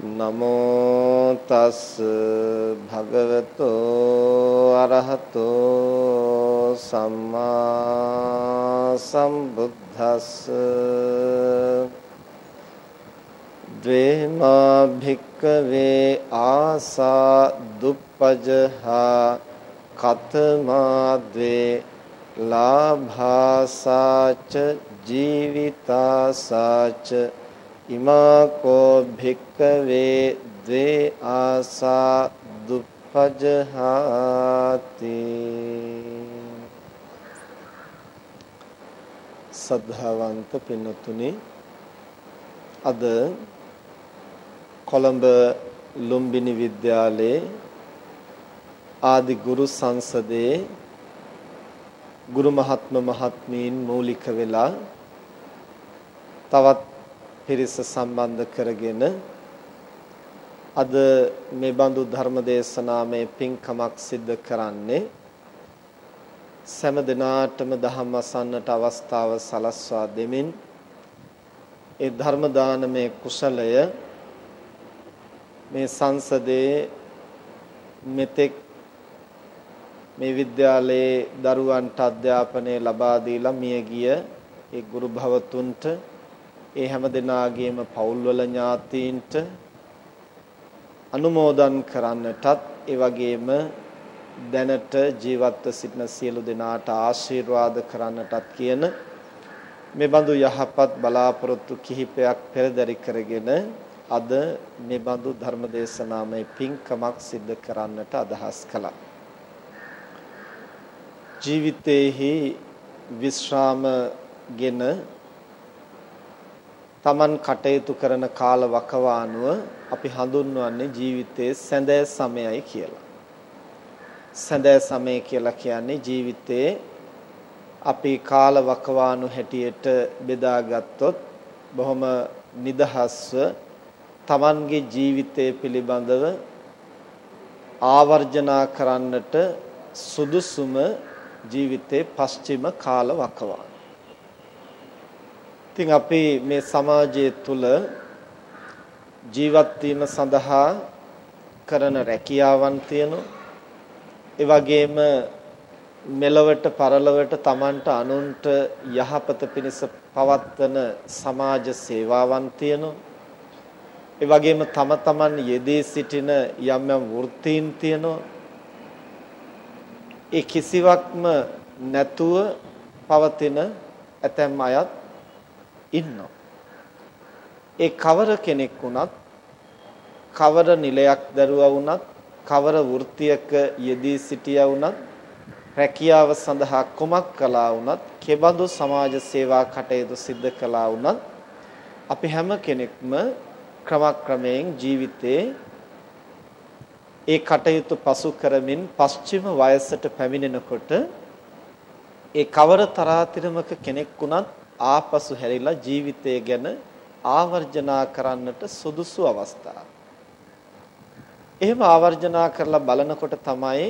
නමෝ තස් භගවතෝ අරහතෝ සම්මා සම්බුද්දස්ස ද්වේමා භික්කවේ ආසා දුප්පජහා කතමා ද්වේ ලාභාසාච ජීවිතාසාච ඉමාකෝ භික්කවේ ද්වේ ආසා දුප්පජහාති සද්ධාවන්ත පින්නතුනි අද කොළඹ ලුම්බිනි විද්‍යාලයේ ආදි ගුරු සංසදයේ ගුරු මහත්ම මහත්මීන් මූලික වෙලා තවත් පිරිස සම්බන්ධ කරගෙන අද මේ බඳු ධර්ම දේශනාමේ පින්කමක් සිද්ධ කරන්නේ සෑම දිනාටම ධම්ම අසන්නට අවස්ථාව සලස්වා දෙමින් ඒ ධර්ම දානමේ කුසලය මේ සංසදේ මෙතෙක් මේ විද්‍යාලයේ දරුවන්ට අධ්‍යාපනය ලබා දීලා මියගිය ඒ ගුරු භවතුන්ට ඒ හැම දෙනාගේම පවුල්වල ඥාතීන්ට අනුමෝදන් කරන්නටත් ඒ වගේම දැනට ජීවත්ව සිටින සියලු දෙනාට ආශිර්වාද කරන්නටත් කියන මේ බඳු යහපත් බලාපොරොත්තු කිහිපයක් පෙරදරි කරගෙන අද මේ බඳු ධර්ම දේශනාමය පින්කමක් සිද්ධ කරන්නට අදහස් කළා. ජීවිතේහි විශ්‍රාමගෙන Taman කටයුතු කරන කාල වකවානුව අපි හඳුන්වන්නේ ජීවිතයේ සැඳෑ සමයයි කියලා. සැඳෑ සමය කියලා කියන්නේ ජීවිතයේ අපි කාල වකවානු හැටියට බෙදාගත්තොත් බොහොම නිදහස්ව Tamanගේ ජීවිතය පිළිබඳව ආවර්ජනා කරන්නට සුදුසුම ජීවිතේ පස්චිම කාල වකවාන ඉතින් අපි මේ සමාජය තුල ජීවත් වීම සඳහා කරන රැකියාවන් තියෙනවා. ඒ වගේම මෙලවට පරලවට Tamanට අනුන්ට යහපත පිණිස පවත්වන සමාජ සේවාවන් තියෙනවා. ඒ වගේම තම තමන් යෙදී සිටින යම් යම් වෘත්තීන් තියෙනවා. ඒ කිසිවක්ම නැතුව පවතින ඇතැම් අයත් ඉන්නවා. ඒ කවර කෙනෙක් වුණත් කවර නිලයක් දරුවා වුණත් කවර වෘත්තියක යෙදී සිටියා වුණත් රැකියාව සඳහා කුමක් කළා වුණත් කෙබඳු සමාජ සේවා කටයුතු සිද්ධ කළා වුණත් අපි හැම කෙනෙක්ම ක්‍රමක්‍රමයෙන් ජීවිතේ ඒ කටයුතු පසු කරමින් පස්චිම වයසට පැමිණෙනකොට ඒ කවර තරාතිරමක කෙනෙක් වුණත් ආපසු හැරිලා ජීවිතය ගැන ආවර්ජනා කරන්නට සුදුසු අවස්ථාවක්. එහෙම ආවර්ජනා කරලා බලනකොට තමයි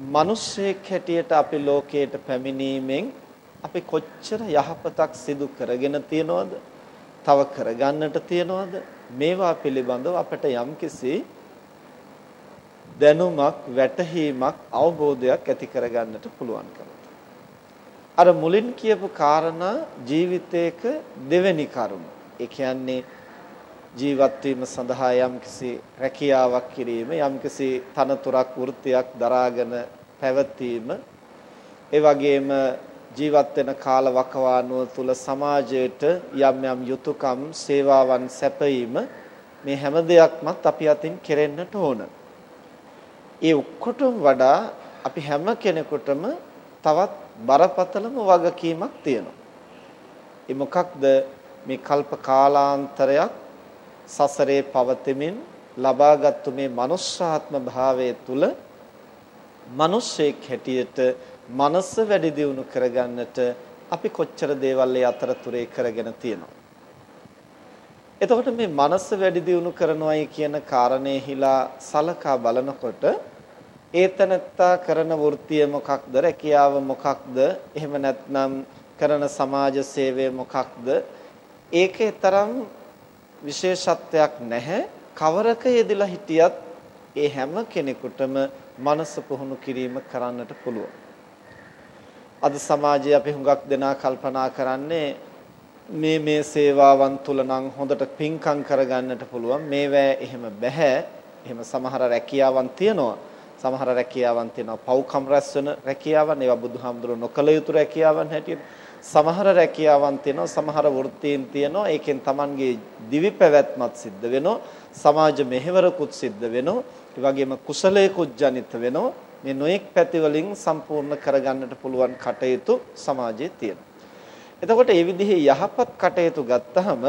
මිනිස්සෙක් හැටියට අපි ලෝකයට පැමිණීමෙන් අපි කොච්චර යහපතක් සිදු කරගෙන තියනවද? තව කරගන්නට තියනවද? මේවා පිළිබඳව අපට යම්කිසි දැනුමක්, වැටහීමක්, අවබෝධයක් ඇති කරගන්නට පුළුවන්කම. අර මුලින් කියපු කාරණා ජීවිතයක දෙවෙනි කරුණ. ඒ කියන්නේ ජීවත් වීම සඳහා යම්කිසි රැකියාවක් කිරීම යම්කිසි තනතුරක් වෘත්තියක් දරාගෙන පැවතීම ඒ වගේම ජීවත් වෙන කාල වකවානුව තුල සමාජයට යම් යම් යුතුයකම් සේවාවන් සැපයීම මේ හැම දෙයක්මත් අපි අතින් කෙරෙන්නට ඕන. ඒ ඔක්කොටම වඩා අපි හැම කෙනෙකුටම තවත් බරපතලම වගකීමක් තියෙනවා. ඒ මොකක්ද මේ කල්ප කාලාන්තරයක් සසරේ පවතිමින් ලබාගත්තු මේ මනුෂ්‍යාත්ම භාවයේ තුල මිනිස්සෙක් හැටියට මනස වැඩි දියුණු කරගන්නට අපි කොච්චර දේවල් ඒ අතරතුරේ කරගෙන තියෙනවද එතකොට මේ මනස වැඩි දියුණු කරනවායි කියන කාරණේහිලා සලකා බලනකොට ඒතනත්තා කරන වෘත්තිය මොකක්ද? රැකියාව මොකක්ද? එහෙම නැත්නම් කරන සමාජ සේවය මොකක්ද? ඒකේ තරම් විශේෂත්වයක් නැහැ. කවරක යෙදලා හිටියත් ඒ හැම කෙනෙකුටම මනස පුහුණු කිරීම කරන්නට පුළුවන්. අද සමාජයේ අපි හුඟක් දෙනා කල්පනා කරන්නේ මේ මේ සේවාවන් තුල නම් හොඳට පින්කම් කරගන්නට පුළුවන්. මේවැ එහෙම බෑ එහෙම සමහර රැකියාවන් තියෙනවා. සමහර රැකියාවන් තියෙනවා. පව්කම් රැස් වෙන රැකියාවන් ඒවා බුදුහාමුදුරුවෝ නොකල යුතු රැකියාවන් හැටියට. සමහර රැකියාවන් තියෙනවා සමහර වෘත්තීන් තියෙනවා. ඒකෙන් Tamanගේ දිවි පැවැත්මත් සිද්ධ වෙනවා. සමාජ මෙහෙවරකුත් සිද්ධ වෙනවා. ඒ වගේම කුසලයකුත් ජනිත වෙනවා. මේ නොඑක් පැති වලින් සම්පූර්ණ කරගන්නට පුළුවන් කටයුතු සමාජයේ තියෙනවා. එතකොට මේ විදිහේ යහපත් කටයුතු ගත්තහම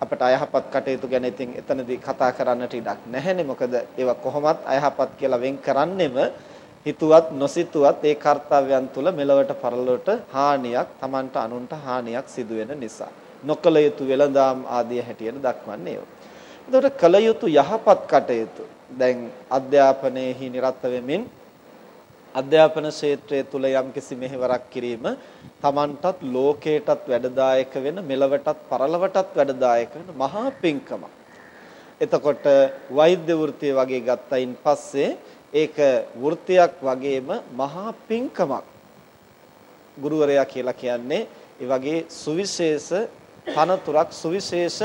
අපට අයහපත් කටයුතු ගැන ඉතින් එතනදී කතා කරන්නට ඉඩක් නැහැනේ. මොකද ඒවා කොහොමත් අයහපත් කියලා වෙන් කරන්නෙම හිතුවත් නොසිතුවත් ඒ කාර්යයන් තුල මෙලවට පරලොවට හානියක් Tamanට අනුන්ට හානියක් සිදු වෙන නිසා. නොකල යුතු වෙලඳාම් ආදී හැටියට දක්වන්නේ ඒවා. එතකොට කල යුතු යහපත් කටයුතු. දැන් අධ්‍යාපනයේහි නිරත වෙමින් අධ්‍යාපන ක්ෂේත්‍රය තුල යම්කිසි මෙහෙවරක් කිරීම Tamanටත් ලෝකයටත් වැඩදායක වෙන මෙලවටත් පරලවටත් වැඩදායක වෙන මහා පිංකමක්. එතකොට වෛද්‍ය වෘත්තිය වගේ ගත්තයින් පස්සේ ඒක වෘත්තියක් වගේම මහා පිංකමක්. ගුරුවරයා කියලා කියන්නේ ඒ වගේ සුවිශේෂ තනතුරක් සුවිශේෂ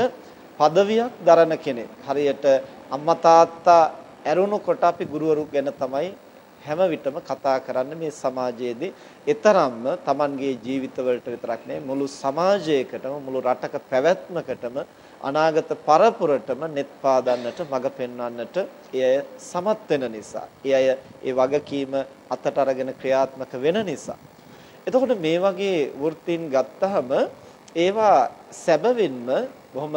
পদවියක් දරන කෙනෙක්. හරියට අම්මා තාත්තා ඇරුණු කොට අපි ගුරුවරු ගැන තමයි හැම විටම කතා කරන්නේ මේ සමාජයේදී ඊතරම්ම Tamanගේ ජීවිතවලට විතරක් නෙවෙයි මුළු සමාජයකටම මුළු රටක පැවැත්මකටම අනාගත පරපුරටම net පාදන්නට මඟ පෙන්වන්නට එය සමත් වෙන නිසා එය ඒ වගකීම අතට අරගෙන ක්‍රියාත්මක වෙන නිසා. එතකොට මේ වගේ වෘත්තීන් ගත්තහම ඒවා සැබවින්ම බොහොම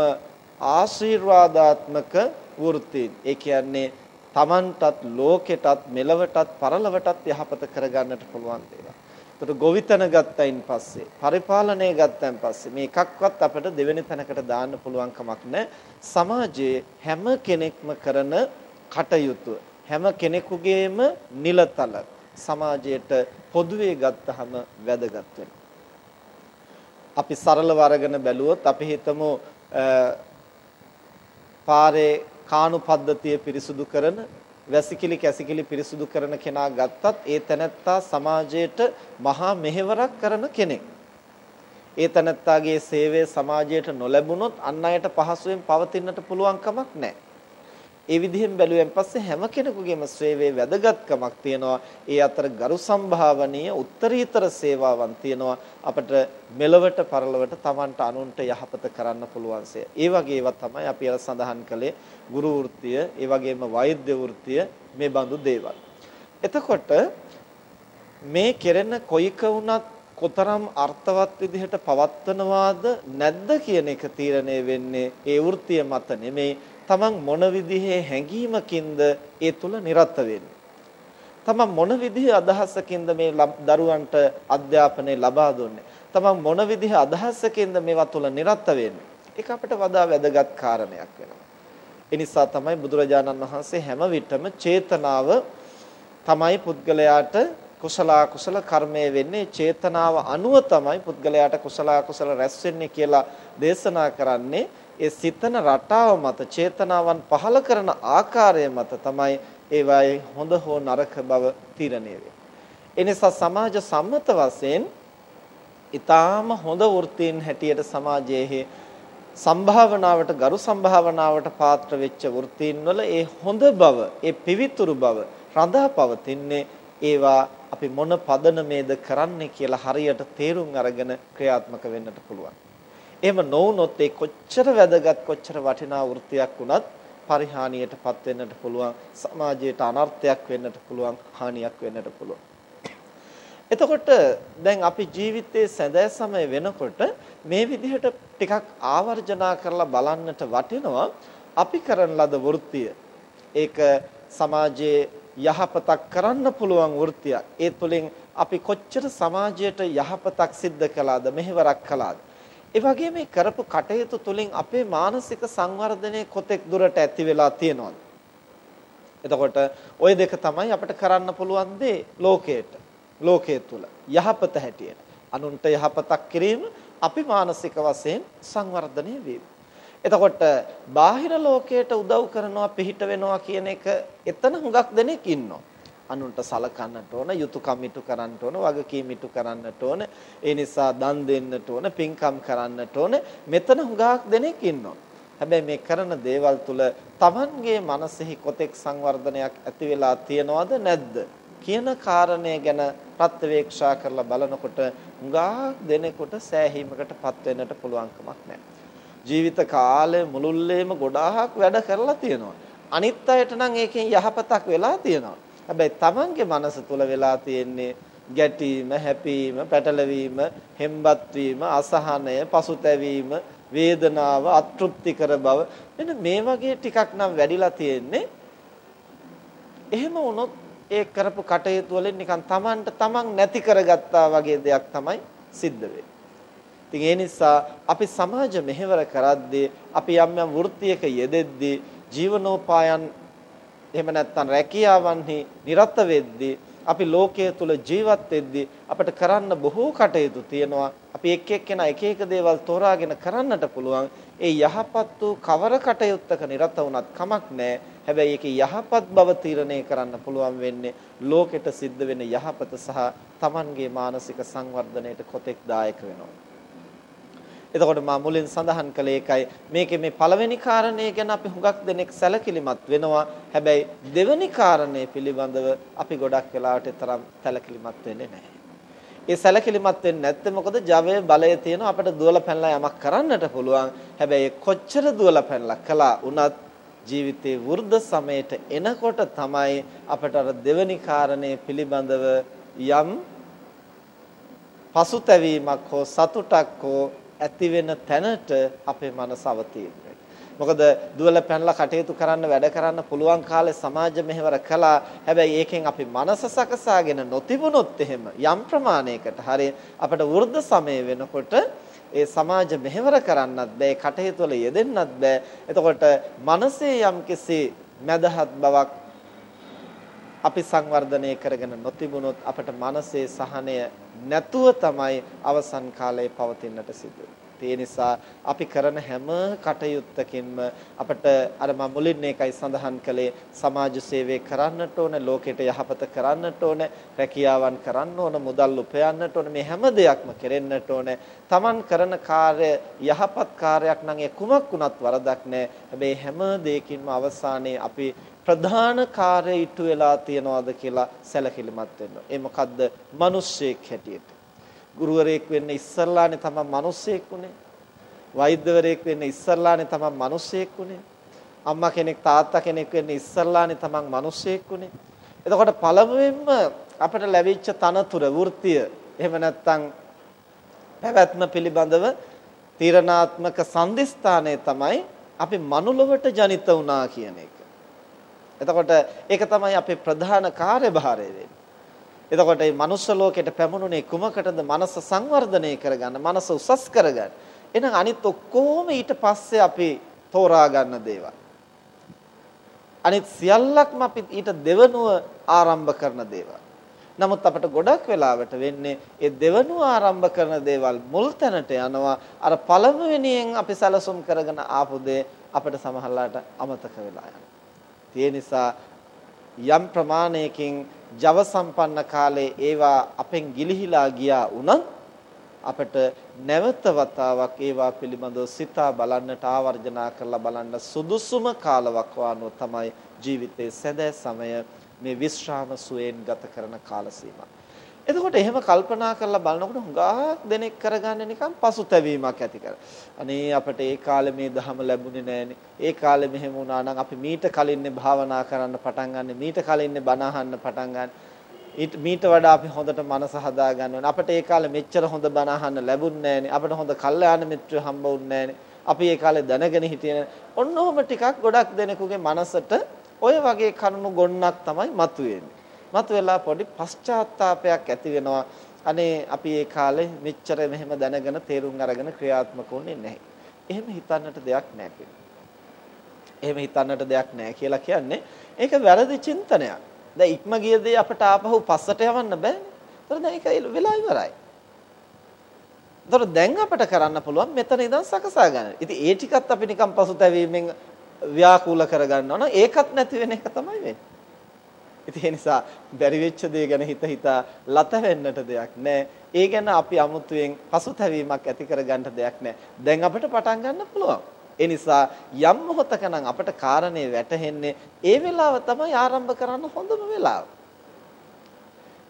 ආශිර්වාදාත්මක වෘත්තීන්. ඒ කියන්නේ Tamanටත් ලෝකෙටත් මෙලවටත් පරලවටත් යහපත කරගන්නට පුළුවන් දේවල්. ඒතර ගොවිතැන ගත්තයින් පස්සේ පරිපාලනය ගත්තයින් පස්සේ මේ එකක්වත් අපිට දෙවෙනි තැනකට දාන්න පුළුවන් කමක් නැහැ. සමාජයේ හැම කෙනෙක්ම කරන කටයුතු හැම කෙනෙකුගේම නිලතල සමාජයට පොදුවේ ගත්තහම වැදගත් අපි සරලව අරගෙන බැලුවොත් අපි හිතමු පාරේ කාණු පද්ධතිය පිරිසුදු කරන වැසිකිලි කැසිකිලි පිරිසුදු කරන කෙනා ගත්තත් ඒ තැනැත්තා සමාජයට මහා මෙහෙවරක් කරන කෙනෙක්. ඒ තැනැත්තාගේ සේවය සමාජයට නොලැබුණොත් අන් අයට පහසුවෙන් පවතින්නට පුළුවන් කමක් නැහැ. ඒ විදිහෙන් බැලුවෙන් පස්සේ හැම කෙනෙකුගේම සේවයේ වැදගත්කමක් තියෙනවා. ඒ අතර ගරු සම්භාවනීය උත්තරීතර සේවාවන් තියෙනවා. අපිට මෙලවට පරලවට Tamanට අනුන්ට යහපත කරන්න පුළුවන්සේ. ඒ වගේ ඒවා තමයි අපි අර සඳහන් කළේ ගුරු වෘත්තිය, ඒ වගේම වෛද්‍ය වෘත්තිය මේ බඳු දේවල්. එතකොට මේ කෙරෙන කොයික වුණත් කොතරම් අර්ථවත් විදිහට පවත්වනවාද නැද්ද කියන එක තීරණය වෙන්නේ ඒ වෘත්තිය මත නෙමෙයි තමන් මොන විදිහේ හැඟීමකින්ද ඒ තුල නිරත වෙන්නේ. තමන් මොන විදිහේ අදහසකින්ද මේ දරුවන්ට අධ්‍යාපනය ලබා දුන්නේ. තමන් මොන විදිහේ අදහසකින්ද මේවා තුල නිරත වෙන්නේ. ඒක අපිට වඩා වැදගත් කාරණයක් වෙනවා. ඒ නිසා තමයි බුදුරජාණන් වහන්සේ හැම විටම චේතනාව තමයි පුද්ගලයාට කුසල කුසල කර්මය වෙන්නේ චේතනාව අනුව තමයි පුද්ගලයාට කුසල කුසල රැස් වෙන්නේ කියලා දේශනා කරන්නේ ඒ සිතන රටාව මත චේතනාවන් පහල කරන ආකාරය මත තමයි ඒවායේ හොඳ හෝ නරක බව තීරණය වෙන්නේ. එනිසා සමාජ සම්මත වශයෙන් ඊටාම හොඳ වෘත්තීන් හැටියට සමාජයේ සම්භාවනාවට ගරු සම්භාවනාවට පාත්‍ර වෙච්ච වෘත්තීන් වල ඒ හොඳ බව, ඒ පිවිතුරු බව රඳා පවතින්නේ ඒවා අපි මොන පදනමේද කරන්නේ කියලා හරියට තේරුම් අරගෙන ක්‍රියාත්මක වෙන්නට පුළුවන්. එහෙම නොවුනොත් ඒ කොච්චර වැදගත් කොච්චර වටිනා වෘත්තියක් වුණත් පරිහානියටපත් වෙන්නට පුළුවන් සමාජයට අනර්ථයක් වෙන්නට පුළුවන් හානියක් වෙන්නට පුළුවන්. එතකොට දැන් අපි ජීවිතයේ සැදෑ සමය වෙනකොට මේ විදිහට ටිකක් ආවර්ජනා කරලා බලන්නට වටිනවා. අපි කරන ලද වෘත්තිය. ඒක සමාජයේ යහපතක් කරන්න පුළුවන් වෘත්තියක්. ඒ තුළින් අපි කොච්චර සමාජයට යහපතක් සිද්ධ කළාද මෙහෙවරක් කළාද? ඒ වගේ මේ කරපු කටයුතු තුළින් අපේ මානසික සංවර්ධනය කොතෙක් දුරට ඇති වෙලා තියෙනවද? එතකොට ওই දෙක තමයි අපිට කරන්න පුළුවන් දේ ලෝකයට. ලෝකයේ තුල යහපත හැටියට. අනුන්ට යහපතක් කිරීම අපි මානසික වශයෙන් සංවර්ධනය වීම. එතකොට බාහිර ලෝකයට උදව් කරනවා පිහිට වෙනවා කියන එක එතන හුඟක් දෙනෙක් ඉන්නවා. අනුන්ට සලකන්නට ඕන, යුතුයකම් ඉටු කරන්නට ඕන, වගකීම් ඉටු කරන්නට ඕන. ඒ නිසා දන් දෙන්නට ඕන, පින්කම් කරන්නට ඕන. මෙතන හුඟක් දෙනෙක් ඉන්නවා. හැබැයි මේ කරන දේවල් තුල Tamanගේ මනසෙහි කොතෙක් සංවර්ධනයක් ඇති වෙලා තියනවද නැද්ද කියන කාරණය ගැන ප්‍රත්‍යවේක්ෂා කරලා බලනකොට හුඟක් දෙනෙකුට සෑහීමකටපත් වෙන්නට පුළුවන්කමක් නැහැ. ජීවිත කාලය මුළුල්ලේම ගොඩාක් වැඩ කරලා තියෙනවා. අනිත් අයට නම් ඒකෙන් යහපතක් වෙලා තියෙනවා. හැබැයි Tamange මනස තුල වෙලා තියෙන්නේ ගැටීම, හැපීම, පැටලවීම, හෙම්බත් වීම, අසහනය, පසුතැවීම, වේදනාව, අතෘප්තිකර බව මෙන්න මේ වගේ ටිකක් නම් වැඩිලා තියෙන්නේ. එහෙම වුණොත් ඒ කරපු කටයුතු වලින් නිකන් Tamanට Taman නැති කරගත්තා වගේ දෙයක් තමයි සිද්ධ වෙන්නේ. ඉතින් ඒ නිසා අපි සමාජ මෙහෙවර කරද්දී අපි යම් යම් වෘත්තියක යෙදෙද්දී ජීවනෝපායන් එහෙම නැත්නම් රැකියාවන්හි නිරත වෙද්දී අපි ලෝකයේ තුල ජීවත් වෙද්දී අපිට කරන්න බොහෝ කටයුතු තියෙනවා. අපි එක් එක්කෙනා එක එක දේවල් තෝරාගෙන කරන්නට පුළුවන්. ඒ යහපත් වූ කවර කටයුත්තක නිරත වුණත් කමක් නැහැ. හැබැයි ඒකේ යහපත් බව තීරණය කරන්න පුළුවන් වෙන්නේ ලෝකෙට සිද්ධ වෙන යහපත සහ Tamanගේ මානසික සංවර්ධනයට කොතෙක් දායක වෙනවා. එතකොට මා මුලින් සඳහන් කළේ ඒකයි මේකේ මේ පළවෙනි කාරණේ ගැන අපි හුඟක් දෙනෙක් සැලකිලිමත් වෙනවා. හැබැයි දෙවෙනි කාරණේ පිළිබඳව අපි ගොඩක් වෙලාවට තරම් සැලකිලිමත් වෙන්නේ නැහැ. ඒ සැලකිලිමත් වෙන්නේ නැත්නම් මොකද ජවය බලය තියෙන අපිට දුවලා පැනලා යමක් කරන්නට පුළුවන්. හැබැයි කොච්චර දුවලා පැනලා කළා වුණත් ජීවිතේ වෘද්ධ සමයට එනකොට තමයි අපට අර දෙවෙනි කාරණේ පිළිබඳව යම් පසුතැවීමක් හෝ සතුටක් හෝ ඇති වෙන තැනට අපේ මනස අවතීර්ණයි. මොකද දුවල පැනලා කටයුතු කරන්න වැඩ කරන්න පුළුවන් කාලේ සමාජ මෙහෙවර කළා. හැබැයි ඒකෙන් අපි මනස සකසාගෙන නොතිබුණොත් එහෙම යම් ප්‍රමාණයකට හරි අපිට වෘද්ධ සමය වෙනකොට ඒ සමාජ මෙහෙවර කරන්නත් බෑ කටයුතු වල යෙදෙන්නත් බෑ. එතකොට මනසේ යම්කිසි මදහත් බවක් අපි සංවර්ධනය කරගෙන නොතිබුණොත් අපට මනසේ සහනය නැතුව තමයි අවසන් කාලයේ පවතින්නට සිදු. ඒ නිසා අපි කරන හැම කටයුත්තකින්ම අපට අර මම මුලින් ඒකයි සඳහන් කළේ සමාජ සේවය කරන්නට ඕන ලෝකෙට යහපත කරන්නට ඕන රැකියාවන් කරන්න ඕන මුදල් උපයන්නට ඕන මේ හැම දෙයක්ම කෙරෙන්නට ඕන. Taman කරන කාර්ය යහපත් කාර්යයක් නම් ඒ කුමක් වුණත් වරදක් නැහැ හැබැයි හැම දෙයකින්ම අවසානයේ අපි ප්‍රධාන කාර්ය ඉටු වෙලා තියනවාද කියලා සැලකිලිමත් වෙන්න. ඒ මොකද්ද? මිනිස්සෙක් හැටියට. ගුරුවරයෙක් වෙන්න ඉස්සරලානේ තමයි මිනිස්සෙක් උනේ. වෛද්‍යවරයෙක් වෙන්න ඉස්සරලානේ තමයි මිනිස්සෙක් උනේ. අම්මා කෙනෙක් තාත්තා කෙනෙක් වෙන්න ඉස්සරලානේ තමයි මිනිස්සෙක් උනේ. එතකොට පළමුවෙන්ම අපට ලැබිච්ච තනතුර වෘත්තිය එහෙම නැත්නම් පැවැත්ම පිළිබඳව තීරණාත්මක සම්දිස්ථානය තමයි අපි මනුලොවට ජනිත වුණා කියන එක. එතකොට ඒක තමයි අපේ ප්‍රධාන කාර්යභාරය වෙන්නේ. එතකොට මේ මනුස්ස ලෝකෙට පැමුණුනේ කුමකටද? මනස සංවර්ධනය කරගන්න, මනස උසස් කරගන්න. එහෙනම් අනිත් ඔක්කොම ඊට පස්සේ අපි තෝරා ගන්න දේවල්. අනිත් සියල්ලක්ම අපි ඊට දෙවනුව ආරම්භ කරන දේවල්. නමුත් අපිට ගොඩක් වෙලාවට වෙන්නේ ඒ දෙවනුව ආරම්භ කරන දේවල් මුල් තැනට යනවා අර පළමුවෙනියෙන් අපි සැලසුම් කරගෙන ආපු දේ අපිට සමහරලාට අමතක වෙලා යනවා. ඒ නිසා යම් ප්‍රමාණයකින් ජව සම්පන්න කාලේ ඒවා අපෙන් ගිලිහිලා ගියා වුණත් අපට නැවත වතාවක් ඒවා පිළිබඳව සිතා බලන්නට ආවර්ජනා කරලා බලන්න සුදුසුම කාලවකවානුව තමයි ජීවිතයේ සැදෑ සමය මේ විශ්‍රාම සුවයෙන් ගත කරන කාල සීමාව. එතකොට එහෙම කල්පනා කරලා බලනකොට හුඟක් දෙනෙක් කරගන්නේ නිකන් පසුතැවීමක් ඇති කර. අනේ අපිට ඒ කාලේ මේ ධහම ලැබුණේ නැහනේ. ඒ කාලේ මෙහෙම වුණා නම් අපි මීට කලින්නේ භාවනා කරන්න පටන් ගන්න. මීට කලින්නේ බණ අහන්න පටන් ගන්න. මීට වඩා අපි හොඳට මනස හදා ගන්න ඕනේ. අපිට ඒ කාලේ මෙච්චර හොඳ බණ අහන්න ලැබුණේ නැහනේ. අපිට හොඳ කල්යාණ මිත්‍රයෝ හම්බුන්නේ නැහනේ. අපි ඒ කාලේ දැනගෙන හිටියේ ඔන්න ඔහොම ටිකක් ගොඩක් දෙනෙකුගේ මනසට ඔය වගේ කරුණු ගොන්නක් තමයි මතුවෙන්නේ. මතුවලා පොඩි පශ්චාත්තාවපයක් ඇති වෙනවා. අනේ අපි ඒ කාලේ මෙච්චර මෙහෙම දැනගෙන තේරුම් අරගෙන ක්‍රියාත්මක වුණේ නැහැ. එහෙම හිතන්නට දෙයක් නැහැ එහෙම හිතන්නට දෙයක් නැහැ කියලා කියන්නේ ඒක වැරදි චින්තනයක්. දැන් ඉක්ම ගිය දේ අපට ආපහු පස්සට යවන්න බෑනේ. ඒතර දැන් ඒක වෙලා ඉවරයි. ඒතර දැන් අපට කරන්න පුළුවන් මෙතන ඉඳන් සකසා ගන්න. ඉතින් ඒ ටිකත් අපි නිකන් පසුතැවීමෙන් ව්‍යාකූල කරගන්නවා නම් ඒකත් නැති වෙන එක තමයි වෙන්නේ. ඉතින් ඒ නිසා බැරි වෙච්ච දේ ගැන හිත හිතා ලත වෙන්නට දෙයක් නැහැ. ඒ ගැන අපි අමුතුවෙන් පසුතැවීමක් ඇති කරගන්න දෙයක් නැහැ. දැන් අපිට පටන් ගන්න පුළුවන්. ඒ නිසා යම් මොහොතක නම් අපට කාරණේ වැටහෙන්නේ ඒ වෙලාව තමයි ආරම්භ කරන්න හොඳම වෙලාව.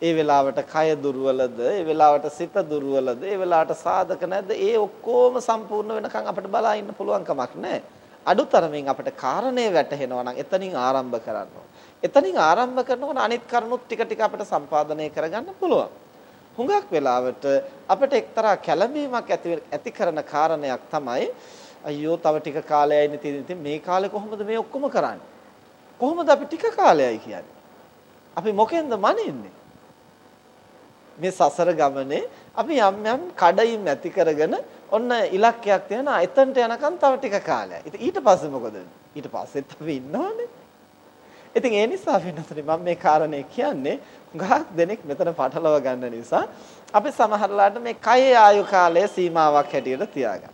ඒ වෙලාවට කය දුර්වලද, ඒ වෙලාවට සිත දුර්වලද, ඒ වෙලාවට සාධක නැද්ද? ඒ ඔක්කොම සම්පූර්ණ වෙනකන් අපිට බලා ඉන්න පුළුවන් කමක් නැහැ. අඩුතරමින් අපිට කාරණේ වැටහෙනවා නම් එතනින් ආරම්භ කරන්න එතනින් ආරම්භ කරනකොට අනිත් කරුණුත් ටික ටික අපිට සම්පාදනය කරගන්න පුළුවන්. හුඟක් වෙලාවට අපිට එක්තරා කැළඹීමක් ඇති ඇති කරන කාරණයක් තමයි අයියෝ තව ටික කාලයයි නේ ඉතින් මේ කාලේ කොහොමද මේ ඔක්කොම කරන්නේ? කොහොමද අපි ටික කාලයයි කියන්නේ? අපි මොකෙන්ද මනින්නේ? මේ සසර ගමනේ අපි යම් යම් කඩයින් ඇති කරගෙන ඔන්න ඉලක්කයක් තියනවා එතනට යනකම් තව ටික කාලයක්. ඉතින් ඊට පස්සේ මොකද ඊට පස්සෙත් අපි ඉන්නවනේ. ඉතින් ඒ නිසා වෙනතුනි මම මේ කාරණේ කියන්නේ ගහක් දෙනෙක් මෙතන පටලව ගන්න නිසා අපි සමහරලාට මේ කයේ ආයු කාලය සීමාවක් හැටියට තියාගන්න.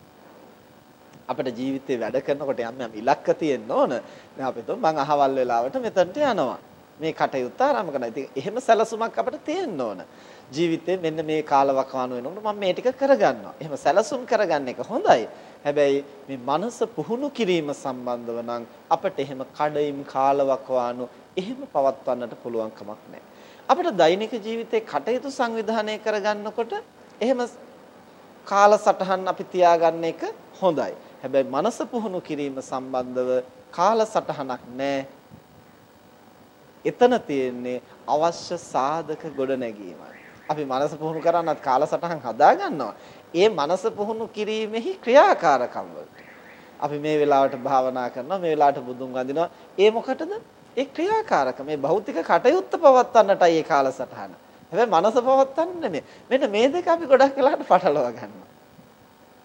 අපිට ජීවිතේ වැඩ කරනකොට යම් යම් ඉලක්ක තියෙන්න ඕන. දැන් අපි තුන් මං අහවල් වෙලාවට මෙතනට යනවා. මේ කටයුත්ත ආරම්භ කරනවා. ඉතින් එහෙම සැලසුමක් අපිට තියෙන්න ඕන. ජීවිතේ මෙන්න මේ කාලවකවානු වෙනකොට මම මේ ටික කරගන්නවා. එහෙම සැලසුම් කරගන්න එක හොඳයි. හැබැයි මේ මනස පුහුණු කිරීම සම්බන්ධව නම් අපිට එහෙම කඩයිම් කාලවකවානු එහෙම පවත්වන්නට පුළුවන් කමක් නැහැ. අපිට දෛනික ජීවිතේ කටයුතු සංවිධානය කරගන්නකොට එහෙම කාලසටහන් අපි තියාගන්න එක හොඳයි. හැබැයි මනස පුහුණු කිරීම සම්බන්ධව කාලසටහනක් නැහැ. එතන තියෙන්නේ අවශ්‍ය සාධක ගොඩනැගීමයි. අපි මනස පුහුණු කරන්නත් කාලසටහන් හදා ගන්නවා. ඒ මනස පුහුණු කිරීමෙහි ක්‍රියාකාරකම් අපි මේ වෙලාවට භාවනා කරනවා මේ වෙලාවට බුදුන් වඳිනවා. ඒ මොකටද? ඒ ක්‍රියාකාරක මේ භෞතික කටයුත්ත පවත්වන්නටයි ඒ කාලසටහන. හැබැයි මනස පවත්වන්න නෙමෙයි. මෙන්න මේ දෙක අපි ගොඩක් වෙලාවට පටලවා ගන්නවා.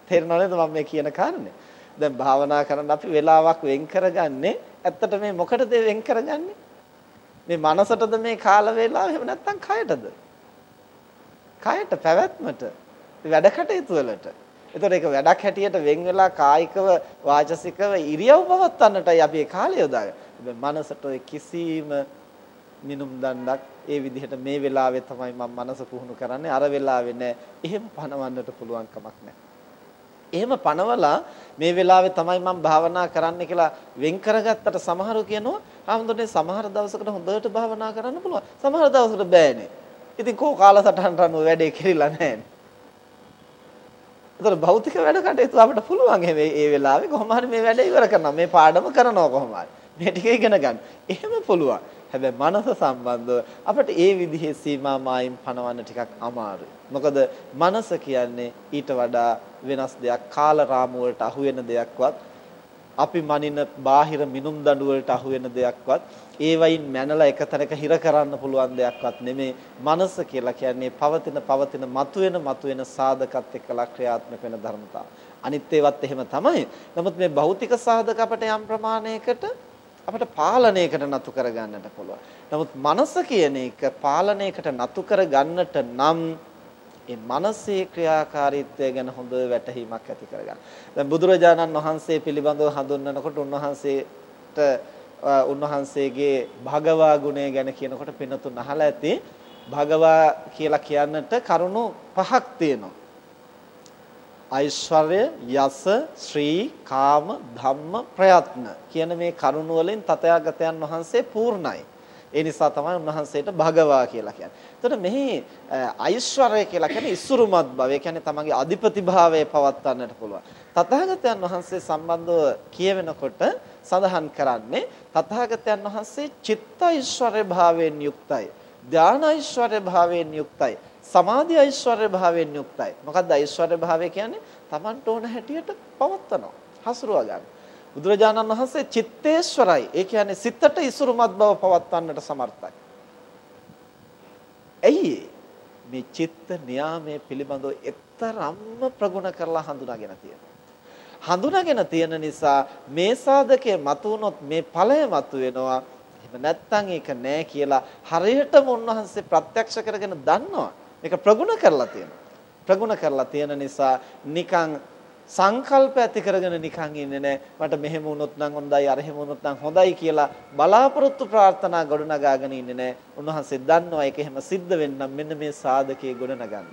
තේරෙනව නේද මම මේ කියන කාරණේ? දැන් භාවනා කරන්න අපි වෙලාවක් වෙන් කරගන්නේ ඇත්තට මේ මොකටද වෙන් කරගන්නේ? මේ මනසටද මේ කාල වේලාව එහෙම නැත්නම් කයටද? කයට පැවැත්මට වැඩ කටයුතු වලට. ඒතකොට ඒක වැඩක් හැටියට වෙන් වෙලා කායිකව වාචසිකව ඉරියව් පවත්වන්නටයි අපි ඒ කාලය යොදාගන්නේ. හැබැයි මනසට ඔය කිසිම මිනුම් දණ්ඩක් ඒ විදිහට මේ වෙලාවේ තමයි මම මනස පුහුණු කරන්නේ අර වෙලාවේ නෑ. එහෙම පණවන්නට පුළුවන් කමක් නෑ. එහෙම පනවලා මේ වෙලාවේ තමයි මම භාවනා කරන්න කියලා වෙන් කරගත්තට සමහරව කියනවා ආම්දුනේ සමහර දවසකට හොඳට භාවනා කරන්න පුළුවන්. සමහර දවසකට බෑනේ. ඉතින් කෝ කාලසටහනට අනුව වැඩේ කෙරිලා නැහැනේ. ඒතර භෞතික වැඩ කටයුතු අපිට පුළුවන් මේ ඒ වෙලාවේ කොහොම හරි මේ වැඩේ ඉවර කරනවා. මේ පාඩම කරනවා කොහොම හරි. මේ ටික ඉගෙන ගන්න. එහෙම පුළුවන්. හැබැයි මනස සම්බන්ධව අපිට ඒ විදිහේ සීමා මායිම් පනවන්න ටිකක් අමාරුයි. මොකද මනස කියන්නේ ඊට වඩා වෙනස් දෙයක් කාල රාමුව වලට අහු වෙන දෙයක්වත් අපි මනින බාහිර මිනුම් දඬු වලට අහු වෙන දෙයක්වත් ඒ වයින් මැනලා එක තැනක හිර කරන්න පුළුවන් දෙයක්වත් නෙමේ මනස කියලා කියන්නේ පවතින පවතින මතුවෙන මතුවෙන සාධකත් එක්කලා ක්‍රියාත්මක වෙන ධර්මතාව. අනිත් ඒවත් එහෙම තමයි. නමුත් මේ භෞතික සාධක අපට යම් ප්‍රමාණයකට අපිට පාලනයකට නතු කරගන්නට පුළුවන්. නමුත් මනස කියන එක පාලනයකට නතු කරගන්නට නම් ඒ මනසේ ක්‍රියාකාරීත්වය ගැන හොඳ වැටහීමක් ඇති කරගන්න. දැන් බුදුරජාණන් වහන්සේ පිළිබඳව හඳුන්වනකොට උන්වහන්සේට උන්වහන්සේගේ භගවා ගුණය ගැන කියනකොට පිනතුන් අහලා ඇති භගවා කියලා කියන්නට කරුණු පහක් තියෙනවා. ඓශ්වර්ය, යස, ශ්‍රී, කාම, ධම්ම, ප්‍රයත්න කියන මේ කරුණු වලින් තථාගතයන් වහන්සේ පූර්ණයි. ඒ නිසා තමයි උන්වහන්සේට භගවා කියලා කියන්නේ. එතකොට මෙහි ඓශ්වර්ය කියලා කියන්නේ ඉසුරුමත් බව. ඒ කියන්නේ තමන්ගේ අධිපති භාවය පවත්වන්නට පුළුවන්. තථාගතයන් වහන්සේ සම්බන්ධව කියවෙනකොට සඳහන් කරන්නේ තථාගතයන් වහන්සේ චිත්ත ඓශ්වර්ය භාවයෙන් යුක්තයි. ධාන ඓශ්වර්ය භාවයෙන් යුක්තයි. සමාධි ඓශ්වර්ය භාවයෙන් යුක්තයි. මොකක්ද ඓශ්වර්ය භාවය කියන්නේ? තමන්ට ඕන හැටියට පවත්නවා. හසුරුවා ගන්න. බුදුරජාණන් වහන්සේ චිත්තේශ්වරයි. ඒ කියන්නේ සිතට ඉසුරුමත් බව පවත්වන්නට සමර්ථයි. ඇයි මේ චිත්ත නියාමයේ පිළිබඳව එතරම්ම ප්‍රගුණ කරලා හඳුනාගෙන තියෙනවා. හඳුනාගෙන තියෙන නිසා මේ සාධකයේ මතුනොත් මේ ඵලය මතුවෙනවා. එහෙම නැත්නම් ඒක නෑ කියලා හරියටම උන්වහන්සේ ප්‍රත්‍යක්ෂ කරගෙන දන්නවා. මේක ප්‍රගුණ කරලා තියෙනවා. ප්‍රගුණ කරලා තියෙන නිසා නිකන් සංකල්ප ඇති කරගෙන නිකන් ඉන්නේ නැහැ. මට මෙහෙම වුණොත් නම් හොඳයි, අර එහෙම වුණොත් නම් හොඳයි කියලා බලාපොරොත්තු ප්‍රාර්ථනා ගොඩනගාගෙන ඉන්නේ නැහැ. උන්වහන්සේ දන්නවා ඒක එහෙම සිද්ධ වෙන්නම් මෙන්න මේ සාධකයේ ගොඩනගන්න.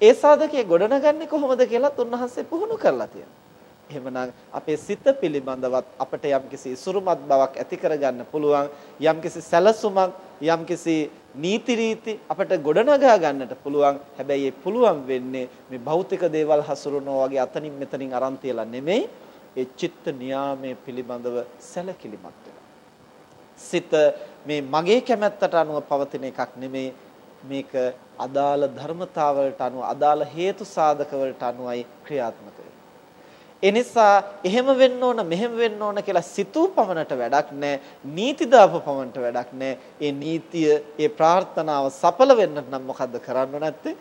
ඒ සාධකයේ ගොඩනගන්නේ කොහොමද කියලාත් උන්වහන්සේ පුහුණු කරලා තියෙනවා. එහෙමනම් අපේ සිත පිළිබඳවත් අපිට යම්කිසි ඉසුරුමත් බවක් ඇති කරගන්න පුළුවන් යම්කිසි සැලසුමක් යම්කිසි නීති රීති අපිට ගොඩනගා ගන්නට පුළුවන්. හැබැයි ඒ පුළුවන් වෙන්නේ මේ භෞතික දේවල් හසුරුවනවා වගේ අතනින් මෙතනින් අරන් තියලා නෙමෙයි. ඒ චිත්ත නියාමයේ පිළිබඳව සැලකිලිමත් වෙලා සිත මේ මගේ කැමැත්තට අනුව පවතින එකක් නෙමෙයි. මේක අදාළ ධර්මතාවලට අනුව අදාළ හේතු සාධක වලට අනුවයි ක්‍රියාත්මක එනිසා එහෙම වෙන්න ඕන මෙහෙම වෙන්න ඕන කියලා සිතූ පමණට වැඩක් නැහැ. නීති දාපු පමණට වැඩක් නැහැ. ඒ නීතිය, ඒ ප්‍රාර්ථනාව සඵල වෙන්න නම් මොකද්ද කරන්න නැත්තේ?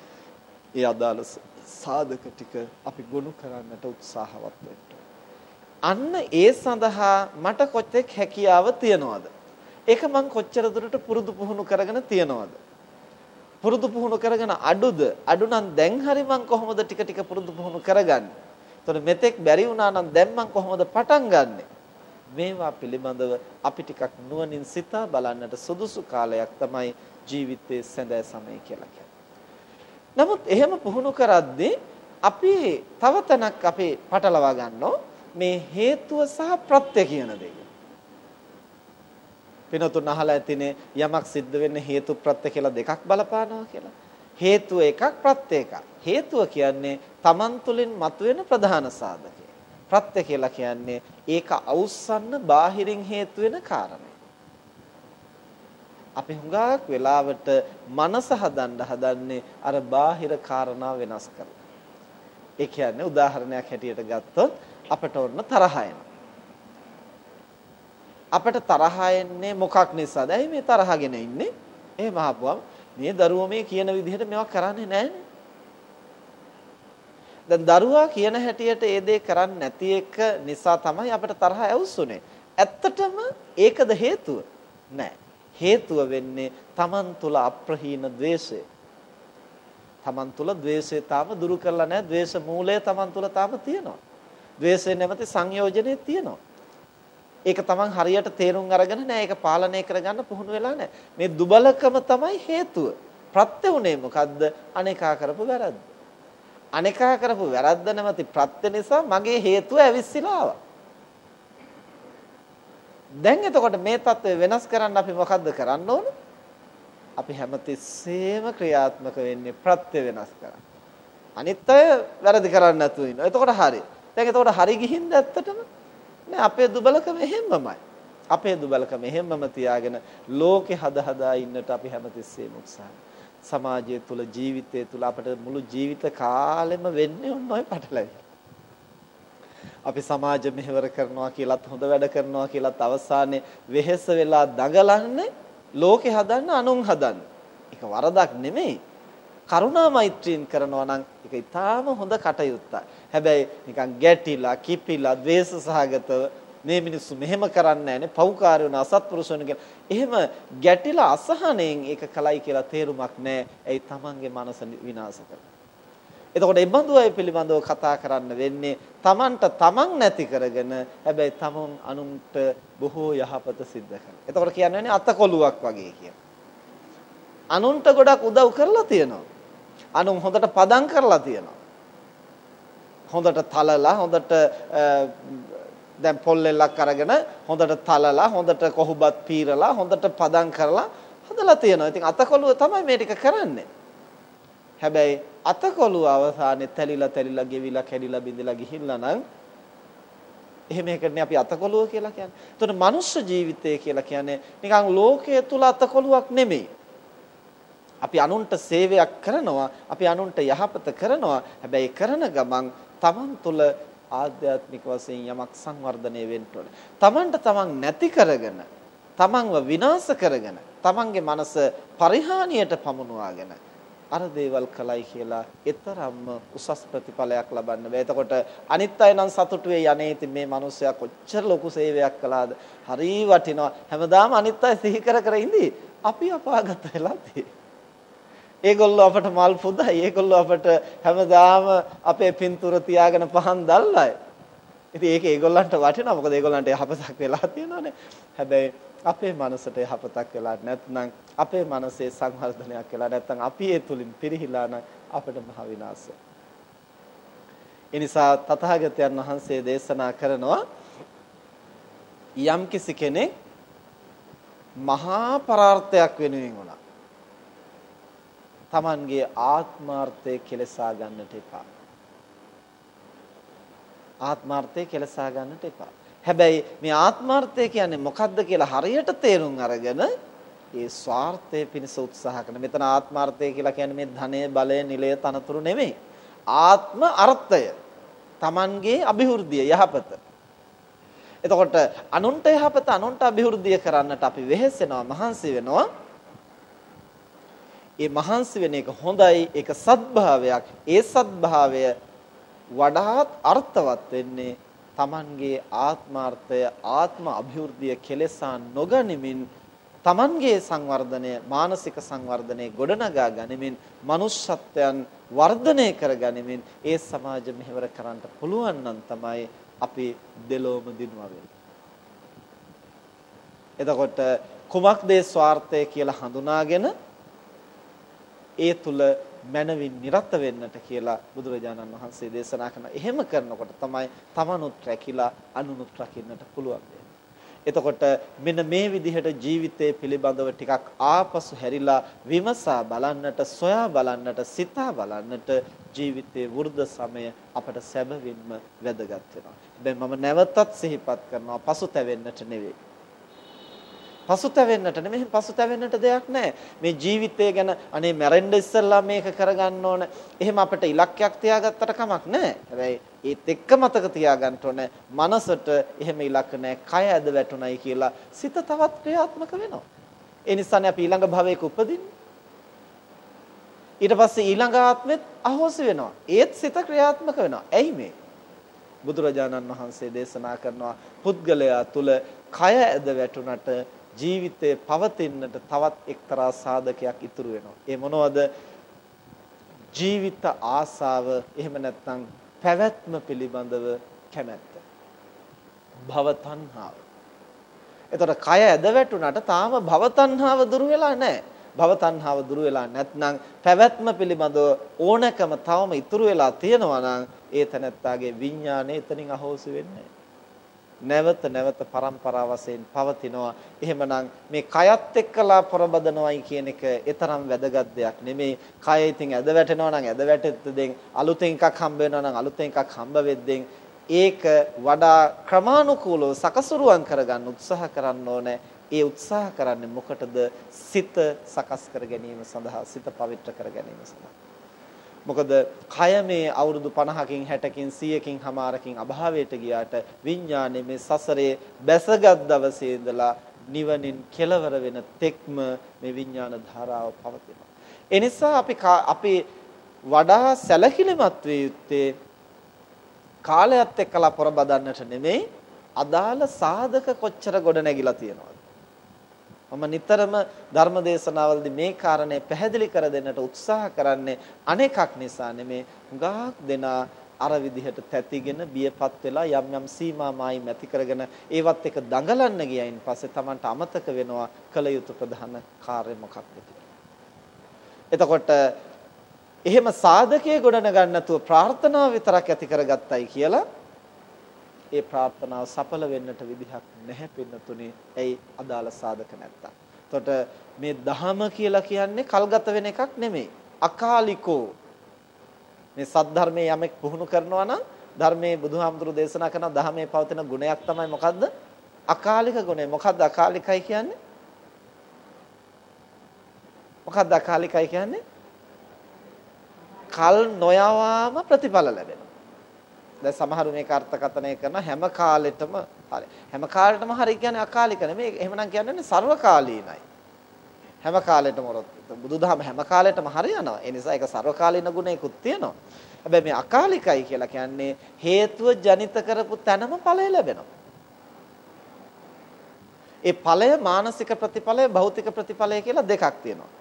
ඒ අදාළ සාධක ටික අපි ගොනු කරන්නට උත්සාහවත් වෙන්න. අන්න ඒ සඳහා මට කොච්චර හැකියාව තියනවද? ඒක මං කොච්චර දුරට පුරුදු පුහුණු කරගෙන තියනවද? පුරුදු පුහුණු කරගෙන අඩුද? අඩු නම් දැන් හරි මං කොහොමද ටික ටික පුරුදු පුහුණු කරගන්නේ? එතකොට මෙතෙක් බැරි වුණා නම් දැන් මං කොහොමද පටන් ගන්නෙ? මේවා පිළිබඳව අපි ටිකක් නුවණින් සිතා බලන්නට සුදුසු කාලයක් තමයි ජීවිතයේ සැඳෑ සමය කියලා කියන්නේ. නමුත් එහෙම පුහුණු කරද්දී අපි තව තැනක් අපි පටලවා ගන්නෝ මේ හේතුව සහ ප්‍රත්‍ය කියන දෙක. පිනතුන් අහලා ඇතිනේ යමක් සිද්ධ වෙන්න හේතු ප්‍රත්‍ය කියලා දෙකක් බලපානවා කියලා. හේතුව එකක් ප්‍රත්‍ය එකක්. හේතුව කියන්නේ Taman තුලින් මතුවෙන ප්‍රධාන සාධකය. ප්‍රත්‍ය කියලා කියන්නේ ඒක අවුස්සන්න බාහිරින් හේතු වෙන කාරණය. අපි හුඟක් වෙලාවට මනස හදන්න හදන්නේ අර බාහිර කාරණා වෙනස් කරලා. ඒ කියන්නේ උදාහරණයක් හැටියට ගත්තොත් අපට ඔන්න තරහ අපට තරහ එන්නේ මොකක් නිසාද? ඇයි මේ තරහගෙන ඉන්නේ? එහෙම අහපුවම මේ දරුවෝ මේ කියන විදිහට මේවා කරන්නේ නැහැනේ. දැන් දරුවා කියන හැටියට ඒ දේ කරන්නේ නැති එක නිසා තමයි අපිට තරහ ඇවුස්සුනේ. ඇත්තටම ඒකද හේතුව? නෑ. හේතුව වෙන්නේ Taman තුල අප්‍රහීන द्वේෂය. Taman තුල द्वේෂය තාම දුරු කරලා නැහැ. द्वේෂ මූලය Taman තුල තාම තියෙනවා. द्वේෂය නැමැති සංයෝජනේ තියෙනවා. ඒක Taman හරියට තේරුම් අරගෙන නැහැ. ඒක පාලනය කරගන්න පුහුණු වෙලා නැහැ. මේ දුබලකම තමයි හේතුව. ප්‍රත්‍ය උනේ මොකද්ද? අනේකා කරපු වැරද්ද. අනේකා කරපු වැරද්ද නැමැති ප්‍රත්‍ය නිසා මගේ හේතුව ඇවිස්සලා ආවා. දැන් එතකොට මේ தත්ත්වය වෙනස් කරන්න අපි මොකද්ද කරන්න ඕන? අපි හැමතිස්සෙම ක්‍රියාත්මක වෙන්නේ ප්‍රත්‍ය වෙනස් කරන්න. අනිත් අය වැරදි කරන්නේ නැතුව ඉන්නවා. එතකොට හරි. දැන් එතකොට හරි ගිහින්ද ඇත්තටම? නෑ අපේ දුබලකම එහෙම්මමයි. අපේ දුබලකම එහෙම්මම තියාගෙන ලෝකේ හද හදා ඉන්නට අපි හැමතිස්සෙම උත්සාහ සමාජය තුල ජීවිතය තුල අපිට මුළු ජීවිත කාලෙම වෙන්නේ ඔන්න ඔය පටලැවිලි. අපි සමාජ මෙහෙවර කරනවා කියලාත් හොඳ වැඩ කරනවා කියලාත් අවසානයේ වෙහෙස වෙලා දඟලන්නේ ලෝකේ හදන්න අනුන් හදන්න. ඒක වරදක් නෙමෙයි. කරුණා මෛත්‍රියෙන් කරනවා නම් ඒක ඊටාම හොඳ කටයුත්තක්. හැබැයි නිකන් ගැටිලා, කිපිලා, ද්වේෂ සහගතව මේ මිනිස්සු මෙහෙම කරන්නේ නැහැනේ පව්කාරයෝ න අසත්පුරුෂයන් කියලා. එහෙම ගැටිලා අසහනෙන් ඒක කලයි කියලා තේරුමක් නැහැ. ඒයි තමන්ගේ මනස විනාශ කරනවා. එතකොට ඒ බඳු අය පිළිබඳව කතා කරන්න වෙන්නේ තමන්ට තමන් නැති කරගෙන හැබැයි තමන් අනුන්ට බොහෝ යහපත සිද්ධ කරන. එතකොට කියන්නේ අතකොලුවක් වගේ කියන. අනුන්ට ගොඩක් උදව් කරලා තියෙනවා. අනුන් හොඳට පදම් කරලා තියෙනවා. හොඳට තලලා හොඳට දැන් පොල්ලෙල්ලක් අරගෙන හොඳට තලලා හොඳට කොහුබත් පීරලා හොඳට පදම් කරලා හදලා තියෙනවා. ඉතින් අතකොලුව තමයි මේ ටික කරන්නේ. හැබැයි අතකොළුව අවසානයේ තැලිලා තැලිලා ගෙවිලා කැඩිලා බිඳලා ගිහිල්ලා නම් එහෙම එකනේ අපි අතකොළුව කියලා කියන්නේ. එතකොට මනුෂ්‍ය ජීවිතය කියලා කියන්නේ නිකන් ලෝකයේ තුල අතකොළුවක් නෙමෙයි. අපි අනුන්ට සේවයක් කරනවා, අපි අනුන්ට යහපත කරනවා. හැබැයි කරන ගමන් Taman තුල ආධ්‍යාත්මික වශයෙන් යමක් සංවර්ධනය වෙන්න ඕනේ. Tamanට Taman නැති කරගෙන, Tamanව විනාශ කරගෙන, Tamanගේ මනස පරිහානියට පමුණවාගෙන අර දේවල් කලයි කියලා එතරම්ම උසස් ප්‍රතිඵලයක් ලබන්න බෑ. එතකොට අනිත් අය නම් සතුටු වෙයි අනේ ඉතින් මේ මිනිස්සයා කොච්චර ලොකු සේවයක් කළාද? හරි වටිනවා. හැමදාම අනිත් අය සිහි කර කර ඉඳී. අපි අපාගත වෙලා තියෙන්නේ. ඒගොල්ලෝ අපට මල් පුදයි. ඒගොල්ලෝ අපට හැමදාම අපේ පින්තූර තියාගෙන පහන් දැල්ලයි. ඉතින් ඒක ඒගොල්ලන්ට වටිනවා. මොකද ඒගොල්ලන්ට යහපතක් වෙලා තියෙනවානේ. හැබැයි අපේ මනසට යහපතක් වෙලා නැත්නම් අපේ මනසේ සංවර්ධනයක් වෙලා නැත්නම් අපි ඒ තුලින් පිරිහිලා නම් අපිට මහ විනාශය. ඒ නිසා තථාගතයන් වහන්සේ දේශනා කරනවා යම්කිසි කෙනෙක් මහා පරාර්ථයක් වෙනුවෙන් උනා. Tamanගේ ආත්මාර්ථය කෙලසා ගන්නට එපා. ආත්මාර්ථය කෙලසා ගන්නට එපා. හැබැයි මේ ආත්මාර්ථය කියන්නේ මොකද්ද කියලා හරියට තේරුම් අරගෙන ඒ ස්වార్థය පිණිස උත්සාහ කරන. මෙතන ආත්මාර්ථය කියලා කියන්නේ මේ ධනය, බලය, නිලය, තනතුරු නෙමෙයි. ආත්ම අර්ථය. Tamanගේ અભිවෘද්ධිය යහපත. එතකොට අනුන්ට යහපත අනුන්ට અભිවෘද්ධිය කරන්නට අපි වෙහෙසෙනවා, මහන්සි වෙනවා. ඒ මහන්සි වෙන එක හොඳයි. ඒක සත්භාවයක් ඒ සත්භාවය වඩාත් අර්ථවත් වෙන්නේ Tamanගේ ආත්මාර්ථය ආත්ම અભිවෘද්ධිය කෙලෙසා නොගනිමින් Tamanගේ සංවර්ධනය මානසික සංවර්ධනය ගොඩනගා ගනිමින් manussත්වයන් වර්ධනය කර ගනිමින් ඒ සමාජ මෙහෙවර කරන්න පුළුවන් නම් තමයි අපි දෙලොවම දිනුවා වෙන්නේ. එතකොට කුමක්ද ඒ ස්වార్థය කියලා හඳුනාගෙන ඒ තුල මනවින් නිරත වෙන්නට කියලා බුදුරජාණන් වහන්සේ දේශනා කරන. එහෙම කරනකොට තමයි තමනුත් රැකිලා අනුනුත් රකින්නට පුළුවන් එතකොට මෙන්න මේ විදිහට ජීවිතය පිළිබඳව ටිකක් ආපසු හැරිලා විමසා බලන්නට, සොයා බලන්නට, සිතා බලන්නට ජීවිතයේ වෘද්ධ සමය අපට සැබවින්ම වැදගත් වෙනවා. දැන් මම නැවතත් සිහිපත් කරනවා පසුතැවෙන්නට නෙවෙයි. පසුතැවෙන්නට නෙමෙයි පසුතැවෙන්නට දෙයක් නැහැ. මේ ජීවිතය ගැන අනේ මැරෙන්න ඉස්සෙල්ලා මේක කරගන්න ඕන. එහෙම අපිට ඉලක්කයක් තියාගත්තට කමක් නැහැ. හැබැයි ඒත් එක්ක මතක තියාගන්න ඕන මනසට එහෙම ඉලක්ක නැහැ. කය ඇද වැටුණයි කියලා සිත තවත් ක්‍රියාත්මක වෙනවා. ඒ නිසානේ අපි ඊළඟ භවයක උපදින්නේ. ඊට පස්සේ ඊළඟ ආත්මෙත් අහෝසි වෙනවා. ඒත් සිත ක්‍රියාත්මක වෙනවා. ඇයි මේ? බුදුරජාණන් වහන්සේ දේශනා කරනවා පුද්ගලයා තුල කය ඇද වැටුණට ජීවිතේ පවතින්නට තවත් එක්තරා සාධකයක් ඉතුරු වෙනවා. ඒ මොනවද? ජීවිත ආසාව එහෙම නැත්නම් පැවැත්ම පිළිබඳව කැමැත්ත. භව තණ්හාව. එතකොට කය ඇද වැටුණාට තාම භව තණ්හාව දුරු වෙලා නැහැ. භව තණ්හාව දුරු වෙලා නැත්නම් පැවැත්ම පිළිබඳව ඕනකම තවම ඉතුරු වෙලා තියෙනවා නම් ඒ තැනැත්තාගේ විඥානය එතනින් අහෝසි වෙන්නේ නැවත නැවත પરම්පරා වශයෙන් පවතිනවා. එහෙමනම් මේ කයත් එක්කලා පොරබදනවයි කියන එක ඊතරම් වැදගත් දෙයක් නෙමෙයි. කය ඉතින් ඇද වැටෙනවා නම් ඇද වැටෙද්දෙන් අලුතෙන් එකක් හම්බ වෙනවා නම් අලුතෙන් එකක් හම්බ වෙද්දෙන් ඒක වඩා ක්‍රමානුකූලව සකසුරුවම් කරගන්න උත්සාහ කරන්න ඕනේ. ඒ උත්සාහ කරන්නේ මොකටද? සිත සකස් කර ගැනීම සඳහා, සිත පවිත්‍ර කර ගැනීම සඳහා. මොකද කය මේ අවුරුදු 50කින් 60කින් 100කින් හමාරකින් අභාවයට ගියාට විඥානේ මේ සසරේ බැසගත් දවසේ ඉඳලා නිවනින් කෙලවර වෙන තෙක්ම මේ විඥාන ධාරාව පවතිනවා. ඒ නිසා අපි අපි වඩා සැලකිලිමත් වේ යුත්තේ කාලයත් එක්කලා පොරබදන්නට නෙමෙයි අදාළ සාධක කොච්චර ගොඩ නැගිලා තියෙනවද? මම නිතරම ධර්ම දේශනාවලදී මේ කාරණේ පැහැදිලි කර දෙන්නට උත්සාහ කරන්නේ අනෙකක් නිසා නෙමේ. හුඟක් දෙනා අර විදිහට තැතිගෙන බියපත් වෙලා යම් යම් සීමා මායිම් ඇති කරගෙන ඒවත් එක දඟලන්න ගියයින් පස්සේ Tamanට අමතක වෙනවා කල යුතු ප්‍රධාන කාර්ය මොකක්ද එතකොට එහෙම සාධකයේ ගොඩනගන්න නැතුව ප්‍රාර්ථනාව විතරක් ඇති කරගත්තයි කියලා ඒ ප්‍රාර්ථනාව සඵල වෙන්නට විදිහක් නැහැ පින්නතුනේ. ඇයි අදාළ සාධක නැත්තම්. එතකොට මේ දහම කියලා කියන්නේ කල්ගත වෙන එකක් නෙමෙයි. අකාලිකෝ. මේ සද්ධර්මයේ යමෙක් පුහුණු කරනවා නම් ධර්මයේ බුදුහාමුදුරු දේශනා කරන දහමේ පවතින ගුණයක් තමයි මොකද්ද? අකාලික ගුණය. මොකද්ද අකාලිකයි කියන්නේ? මොකද්ද අකාලිකයි කියන්නේ? කල් නොයවාම ප්‍රතිඵල ලැබෙනවා. දැන් සමහරු මේක අර්ථකථනය කරන හැම කාලෙටම හරි. හැම කාලෙටම හරි කියන්නේ අකාලික නෙමෙයි. එහෙමනම් කියන්නේ සර්වකාලීනයි. හැම කාලෙටම බුදුදහම හැම කාලෙටම හරියනවා. ඒ නිසා ඒක සර්වකාලීන ගුණයකුත් තියෙනවා. හැබැයි මේ අකාලිකයි කියලා කියන්නේ හේතුව ජනිත කරපු තැනම ඵලය ලැබෙනවා. ඒ ඵලය මානසික ප්‍රතිඵලය භෞතික ප්‍රතිඵලය කියලා දෙකක් තියෙනවා.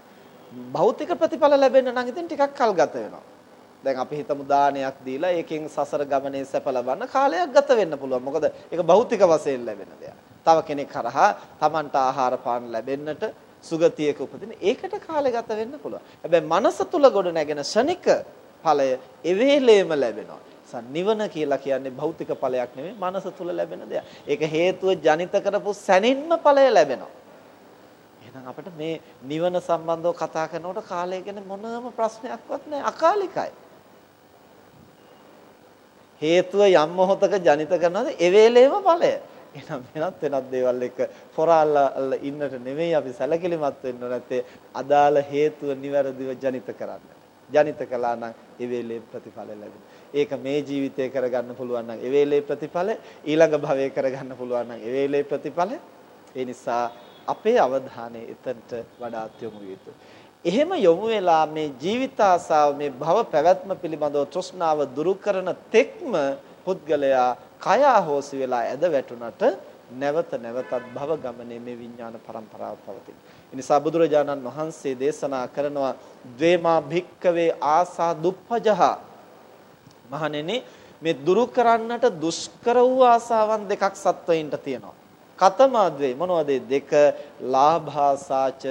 භෞතික ප්‍රතිඵල ලැබෙන්න නම් ඉතින් ටිකක් කල් ගත වෙනවා. දැන් අපි හිතමු දානයක් දීලා ඒකෙන් සසර ගමනේ සැප ලබන්න කාලයක් ගත වෙන්න පුළුවන්. මොකද ඒක භෞතික වශයෙන් ලැබෙන දෙයක්. තව කෙනෙක් කරහා Tamanට ආහාර පාන ලැබෙන්නට සුගතියක උපදින ඒකට කාලය ගත වෙන්න පුළුවන්. හැබැයි මනස තුල ගොඩ නැගෙන ශනික ඵලය එවේලේම ලැබෙනවා. නිවන කියලා කියන්නේ භෞතික ඵලයක් නෙමෙයි මනස තුල ලැබෙන දෙයක්. ඒක හේතුව ජනිත කරපු සැනින්ම ඵලය ලැබෙනවා. එහෙනම් අපිට මේ නිවන සම්බන්ධව කතා කරනකොට කාලය ගැන මොනම ප්‍රශ්නයක්වත් නැහැ අකාලිකයි. හේතුව යම් මොහොතක ජනිත කරනවාද ඒ වේලේම ඵලය. එහෙනම් වෙනත් වෙනත් දේවල් එක පොරාල්ල ඉන්නට නෙමෙයි අපි සැලකිලිමත් වෙන්න නැත්තේ අදාළ හේතුව નિවරදිව ජනිත කරන්න. ජනිත කළා නම් ඒ වේලේ ප්‍රතිඵල ලැබෙනවා. ඒක මේ ජීවිතේ කරගන්න පුළුවන් නම් ඒ වේලේ ප්‍රතිඵල ඊළඟ භවයේ කරගන්න පුළුවන් නම් ඒ වේලේ ප්‍රතිඵල ඒ නිසා අපේ අවධානය එතනට වඩාත් යොමු යුතුයි. එහෙම යොමු වෙලා මේ ජීවිත ආසාව මේ භව පැවැත්ම පිළිබඳව තෘෂ්ණාව දුරු කරන තෙක්ම පුද්ගලයා කය හොසි වෙලා ඇද වැටුණට නැවත නැවතත් භව ගමනේ මේ විඥාන પરම්පරාව පවතින. ඒ නිසා බුදුරජාණන් වහන්සේ දේශනා කරනවා ද්වේමා භික්කවේ ආසා දුප්පජහ. මහණෙනි මේ දුරු කරන්නට දුෂ්කර වූ ආසාවන් දෙකක් සත්වයින්ට තියෙනවා. කතමා ද්වේ මොනවද දෙක? ලාභාසාච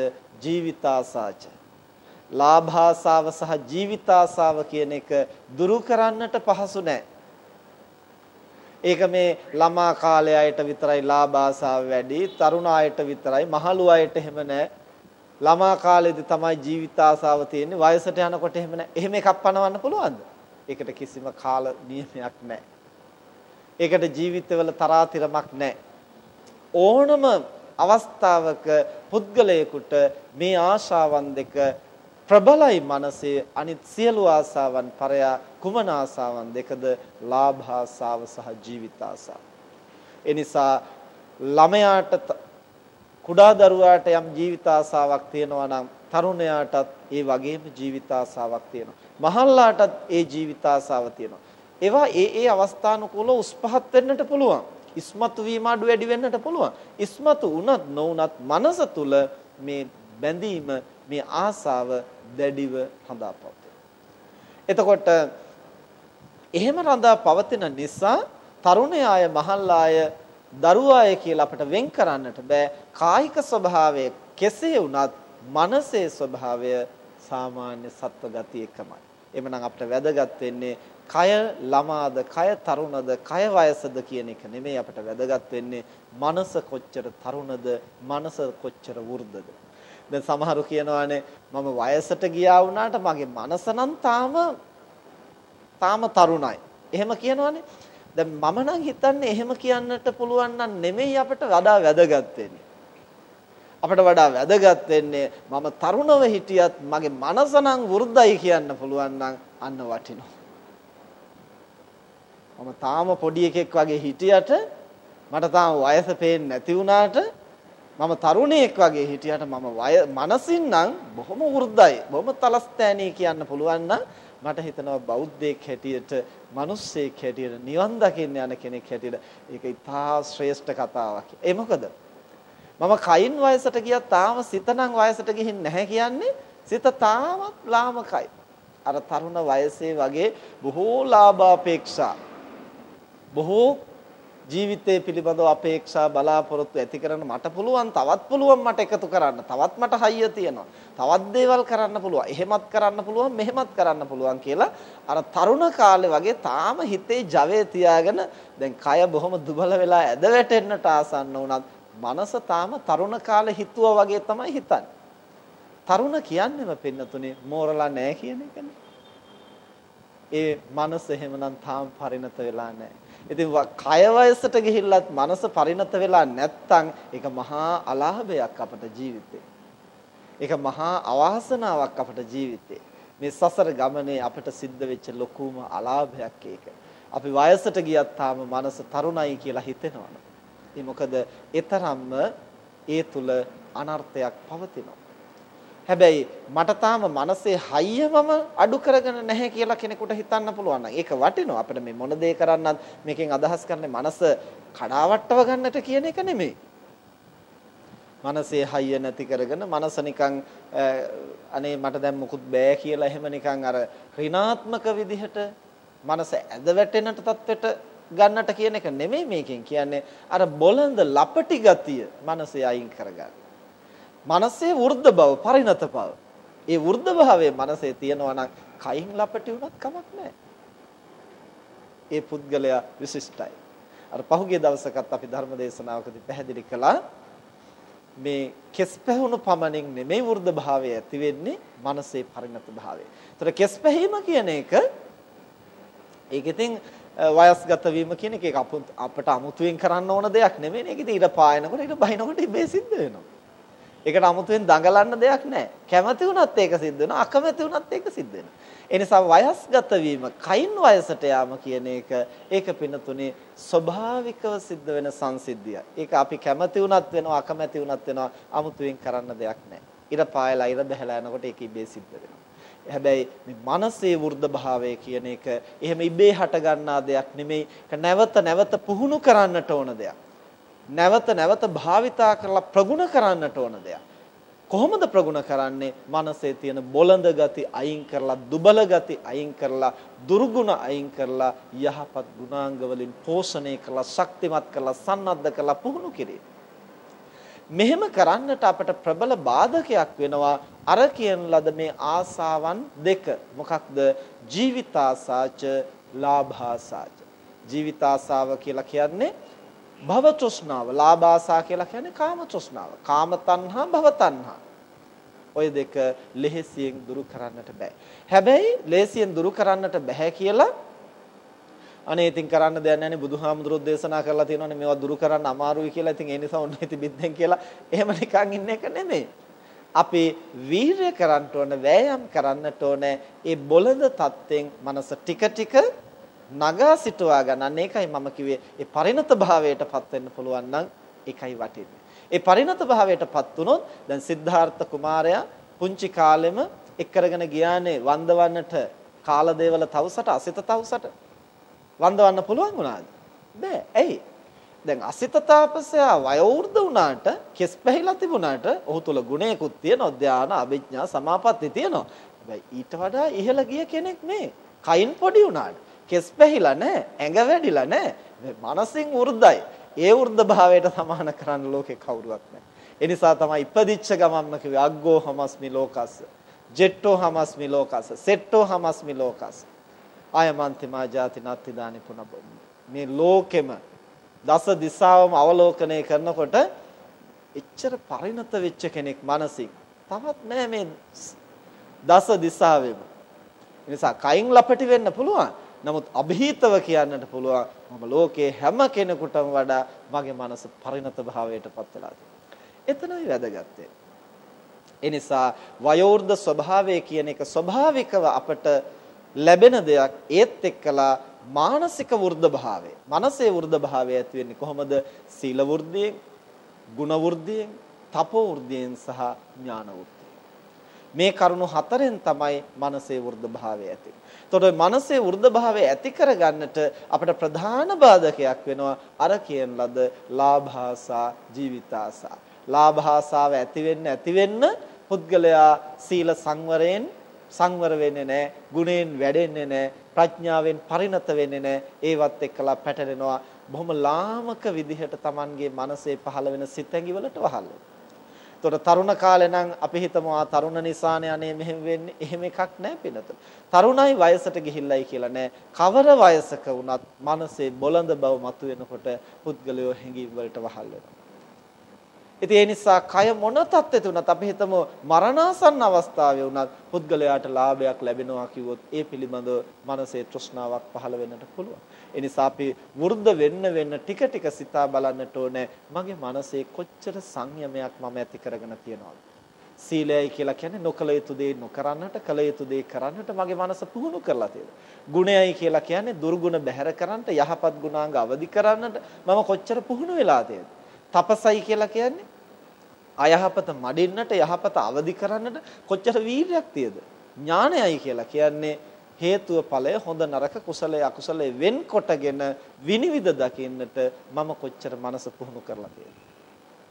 ජීවිතාසාච ලාභාසාව සහ ජීවිතාසාව කියන එක දුරු කරන්නට පහසු නෑ. ඒක මේ ළමා කාලය අයට විතරයි ලාභාසාව වැඩි, තරුණ අයට විතරයි, මහලු අයට එහෙම නෑ. ළමා කාලේදී තමයි ජීවිතාසාව තියෙන්නේ. වයසට යනකොට එහෙම නෑ. එහෙම එකක් පනවන්න පුළුවන්ද? ඒකට කිසිම කාල නියමයක් නෑ. ඒකට ජීවිතවල තරාතිරමක් නෑ. ඕනම අවස්ථාවක පුද්ගලයෙකුට මේ ආශාවන් දෙක ප්‍රබලයි මනසේ අනිත් සියලු ආසාවන් පරයා කුමන ආසාවන් දෙකද ලාභ ආසාව සහ ජීවිත ආසාව. ඒ නිසා ළමයාට කුඩා දරුවාට යම් ජීවිත ආසාවක් තියෙනවා නම් තරුණයාටත් ඒ වගේම ජීවිත ආසාවක් තියෙනවා. මහල්ලාටත් ඒ ජීවිත ආසාව තියෙනවා. ඒවා ඒ ඒ අවස්ථානුකූලව උස් පහත් වෙන්නට පුළුවන්. ඉස්මතු වීම අඩු වැඩි වෙන්නට පුළුවන්. ඉස්මතු වුණත් නොවුණත් මනස තුල මේ බැඳීම මේ ආසාව දැඩිව රඳා පවතින. එතකොට එහෙම රඳා පවතින නිසා තරුණයාය මහල්ලාය දරුවාය කියලා අපිට වෙන් කරන්නට බෑ කායික ස්වභාවය කෙසේ වුණත් මනසේ ස්වභාවය සාමාන්‍ය සත්ව ගති එකමයි. එhmenan අපිට වැදගත් වෙන්නේ කය ළමාද කය තරුණද කය වයසද කියන එක නෙමෙයි අපිට වැදගත් වෙන්නේ මනස කොච්චර තරුණද මනස කොච්චර වෘද්ධද දැන් සමහරු කියනවානේ මම වයසට ගියා වුණාට මගේ මනස නම් තාම තාම තරුණයි. එහෙම කියනවානේ. දැන් මම නම් හිතන්නේ එහෙම කියන්නට පුළුවන් නම් නෙමෙයි අපිට වඩා වැදගත් වෙන්නේ. අපිට වඩා වැදගත් වෙන්නේ මම තරුණව හිටියත් මගේ මනස නම් වෘද්ධයි කියන්න පුළුවන් නම් අන්න වටිනවා. මම තාම පොඩි එකෙක් වගේ හිටියට මට තාම වයස පේන්නේ නැති වුණාට මම තරුණයෙක් වගේ හිටියට මම මනසින් නම් බොහොම වෘද්ධයි බොහොම තලස්තෑණී කියන්න පුළුවන් නම් මට හිතෙනවා බෞද්ධයෙක් හැටියට, මිනිස්සෙක් හැටියට, නිවන් දකින්න යන කෙනෙක් හැටියට ඒක ඉතා ශ්‍රේෂ්ඨ කතාවක්. ඒ මොකද? මම කයින් වයසට ගියා තාම සිත නම් වයසට ගිහින් නැහැ කියන්නේ සිත තාමත් ලාමකයි. අර තරුණ වයසේ වගේ බොහෝ ලාභාපේක්ෂා බොහෝ ජීවිතය පිළිබඳව අපේක්ෂා බලාපොරොත්තු ඇති කරන මට පුළුවන් තවත් පුළුවන් මට එකතු කරන්න. තවත් මට හයිය තියෙනවා. තවත් දේවල් කරන්න පුළුවන්. එහෙමත් කරන්න පුළුවන් මෙහෙමත් කරන්න පුළුවන් කියලා අර තරුණ කාලේ වගේ තාම හිතේ ජවය තියාගෙන දැන් කය බොහොම දුබල වෙලා ඇද වැටෙන්නට ආසන්න වුණත් මනස තාම තරුණ කාලේ හිතුවා වගේ තමයි හිතන්නේ. තරුණ කියන්නේම පින්නතුනේ මෝරලා නැහැ කියන එකනේ. ඒ මනස එහෙමනම් තාම පරිණත වෙලා නැහැ. ඉතින් කය වයසට ගිහිල්ලත් මනස පරිණත වෙලා නැත්තම් ඒක මහා අලාභයක් අපට ජීවිතේ. ඒක මහා අවාසනාවක් අපට ජීවිතේ. මේ සසර ගමනේ අපට සිද්ධ වෙච්ච ලොකුම අලාභයක් ඒක. අපි වයසට ගියත් තාම මනස තරුණයි කියලා හිතෙනවා. ඒ මොකද ඒ තරම්ම ඒ තුල අනර්ථයක් පවතිනවා. හැබැයි මට තාම මනසේ හයියමම අඩු කරගෙන නැහැ කියලා කෙනෙකුට හිතන්න පුළුවන් නම් ඒක වටිනවා අපිට මේ මොන දේ කරන්නත් මේකෙන් අදහස් කරන්නේ මනස කඩාවට්ටව ගන්නට කියන එක නෙමෙයි. මනසේ හයිය නැති කරගෙන මනස නිකන් අනේ මට දැන් මුකුත් බෑ කියලා එහෙම නිකන් අර ඍණාත්මක විදිහට මනස ඇද වැටෙනට තත්වෙට ගන්නට කියන එක නෙමෙයි මේකෙන් කියන්නේ අර බොළඳ ලපටි ගතිය මනසේ අයින් කරගන්න. මනසේ වෘද්ධ බව, පරිණත බව. ඒ වෘද්ධ භාවයේ මනසේ තියෙනවා නම් කයින් ලපටි වුණත් කමක් නැහැ. ඒ පුද්ගලයා විශිෂ්ටයි. අර පහුගිය දවසකත් අපි ධර්ම දේශනාවකදී පැහැදිලි කළා මේ කෙස් පැහුණු පමණින් නෙමෙයි වෘද්ධ භාවය ඇති වෙන්නේ මනසේ පරිණත භාවය. ඒතර කෙස් පැහීම කියන එක ඒක ඉතින් වයස්ගත වීම කියන එක අපට අමුතුවෙන් කරන්න ඕන දෙයක් නෙමෙයි. ඒක ඉතින් ඊට පායනකොට ඊට බහිනකොට ඉබේ සිද්ධ වෙනවා. ඒකට 아무තෙන් දඟලන්න දෙයක් නැහැ. කැමති වුණත් ඒක සිද්ධ වෙනවා, අකමැති වුණත් ඒක සිද්ධ වෙනවා. ඒ නිසා වයස්ගත වීම, කයින් වයසට යාම කියන එක ඒක පින්නතුනේ ස්වභාවිකව සිද්ධ වෙන සංසිද්ධිය. ඒක අපි කැමති වුණත් වෙනවා, අකමැති වුණත් වෙනවා, 아무තෙන් කරන්න දෙයක් නැහැ. ඉර පායලා ඉර බහැලා යනකොට ඒක ඉබේ සිද්ධ වෙනවා. හැබැයි මේ මනසේ වෘද්ධ භාවය කියන එක එහෙම ඉබේ හට ගන්නා දෙයක් නෙමෙයි. නැවත නැවත පුහුණු කරන්නට ඕන දෙයක්. නැවත නැවත භාවිතා කරලා ප්‍රගුණ කරන්නට ඕන දෙයක්. කොහොමද ප්‍රගුණ කරන්නේ? මනසේ තියෙන බොළඳ ගති අයින් කරලා, දුබල ගති අයින් කරලා, දුර්ගුණ අයින් කරලා යහපත් ගුණාංග වලින් පෝෂණය කරලා, ශක්තිමත් කරලා, සන්නද්ධ කරලා පුහුණු කිරීම. මෙහෙම කරන්නට අපට ප්‍රබල බාධකයක් වෙනවා අර කියන ලද මේ ආසාවන් දෙක. මොකක්ද? ජීවිතාසාච, ලාභාසාච. ජීවිතාසාව කියලා කියන්නේ භව තෘෂ්ණාව ලාභ ආසා කියලා කියන්නේ කාම තෘෂ්ණාව කාම තණ්හා භව තණ්හා ඔය දෙක ලෙහෙසියෙන් දුරු කරන්නට බෑ. හැබැයි ලෙහෙසියෙන් දුරු කරන්නට බෑ කියලා අනේ ඉතින් කරන්න දෙයක් නැහැ නේ බුදුහාමුදුරුවෝ දේශනා කරලා තියෙනවානේ මේවා දුරු කරන්න අමාරුයි කියලා. ඉතින් ඒ නිසා ඔන්න ඉති බින්දෙන් කියලා එහෙම නිකන් ඉන්න එක නෙමෙයි. අපි වීරය කරන්න ඕන වෑයම් කරන්නට ඕන ඒ බොළඳ தත්වෙන් මනස ටික ටික නගා සිටවා ගන්න. ඒකයි මම කිව්වේ ඒ පරිණත භාවයටපත් වෙන්න පුළුවන් නම් ඒකයි වටින්නේ. ඒ පරිණත භාවයටපත් වුණොත් දැන් සිද්ධාර්ථ කුමාරයා පුංචි කාලෙම එක් කරගෙන ගියානේ වන්දවන්නට කාලදේවල තවුසට අසිත තවුසට වන්දවන්න පුළුවන් වුණාද? බෑ. ඇයි? දැන් අසිත තාපසයා වයෝවෘද්ධ වුණාට කෙස් පැහිලා තිබුණාට ඔහු තුල ගුණයකුත් තියෙනවා ධානා අභිඥා සමාපatti තියෙනවා. හැබැයි ඊට වඩා ඉහළ ගිය කෙනෙක් මේ. කයින් පොඩි වුණාට කෙස් පැහිලා නැහැ, ඇඟ වැඩිලා නැහැ. මනසින් වෘද්ධයි. ඒ වෘද්ධ භාවයට සමාන කරන්න ලෝකේ කවුරුවත් නැහැ. ඒ නිසා තමයි ඉපදිච්ච ගමන්ම කිව්වේ අග්ගෝ හමස්මි ලෝකස්ස. ජෙට්ටෝ හමස්මි ලෝකස්ස. සෙට්ටෝ හමස්මි ලෝකස්ස. ආයමන්තිමා ජාති නත්ති දානි පුනබ. මේ ලෝකෙම දස දිසාවම අවලෝකනය කරනකොට එච්චර පරිණත වෙච්ච කෙනෙක් මනසින් තවත් නෑ මේ දස දිසාවෙම. නිසා කයින් ලපටි වෙන්න පුළුවන්. නමුත් અભීතව කියන්නට පුළුවන් මම ලෝකේ හැම කෙනෙකුටම වඩා මගේ මනස පරිණත භාවයටපත් වෙලා එතනයි වැදගත් ඒ නිසා වයෝවෘද්ධ ස්වභාවය කියන එක ස්වභාවිකව අපට ලැබෙන දෙයක්. ඒත් එක්කලා මානසික වෘද්ධ භාවය. මනසේ වෘද්ධ භාවය ඇති වෙන්නේ කොහොමද? සීල වෘද්ධියෙන් ගුණ වෘද්ධියෙන් තපෝ වෘද්ධියෙන් සහ ඥාන වෘද්ධියෙන්. මේ කරුණු හතරෙන් තමයි මනසේ වෘද්ධ භාවය ඇති. එතකොට මනසේ වෘද්ධ භාවය ඇති කරගන්නට අපිට ප්‍රධාන බාධකයක් වෙනවා අර කියන ලද ලාභාසා ජීවිතාසා. ලාභාසාව ඇති වෙන්න ඇති වෙන්න පුද්ගලයා සීල සංවරයෙන් සංවර වෙන්නේ නැහැ, ගුණයෙන් වැඩෙන්නේ නැහැ, ප්‍රඥාවෙන් පරිණත වෙන්නේ නැහැ. ඒවත් එක්කලා පැටලෙනවා. බොහොම ලාමක විදිහට Tamanගේ මනසේ පහළ වෙන සිතැඟි වලට වහල් එතකොට තරුණ කාලේ නම් අපි හිතමු ආ තරුණ නිසානේ අනේ මෙහෙම වෙන්නේ. එහෙම එකක් නැහැ පිනත. තරුණයි වයසට ගිහිල්ලයි කියලා නෑ. කවර වයසක වුණත් මනසේ බොළඳ බව මතුවෙනකොට පුද්ගලයෝ හැඟීම් වලට වහල් වෙනවා. ඉතින් ඒ නිසා කය මොන තත්ත්වෙ තුනත් අපි හිතමු මරණාසන්න අවස්ථාවේ වුණත් පුද්ගලයාට ලාභයක් ලැබෙනවා කිව්වොත් ඒ පිළිබඳව මනසේ තෘෂ්ණාවක් පහළ වෙන්නට පුළුවන්. ඒ නිසා අපි වෘද්ධ වෙන්න වෙන්න ටික ටික සිතා බලන්නට ඕනේ මගේ මනසේ කොච්චර සංයමයක් මම ඇති කරගෙන තියනවද? සීලයයි කියලා කියන්නේ නොකල යුතු දේ නොකරන්නට කල යුතු දේ කරන්නට මගේ මනස පුහුණු කරලා තියෙනවා. ගුණයයි කියලා කියන්නේ දුර්ගුණ බැහැර කරන්නට යහපත් ගුණාංග අවදි කරන්නට මම කොච්චර පුහුණු වෙලා තියෙනවද? තපසයි කියලා කියන්නේ අයහපත මඩින්නට යහපත අවදි කරන්නට කොච්චර වීරියක් තියද ඥානයයි කියලා කියන්නේ හේතුව ඵලය හොඳ නරක කුසලයේ අකුසලයේ වෙන්කොටගෙන විනිවිද දකින්නට මම කොච්චර මනස පුහුණු කරලා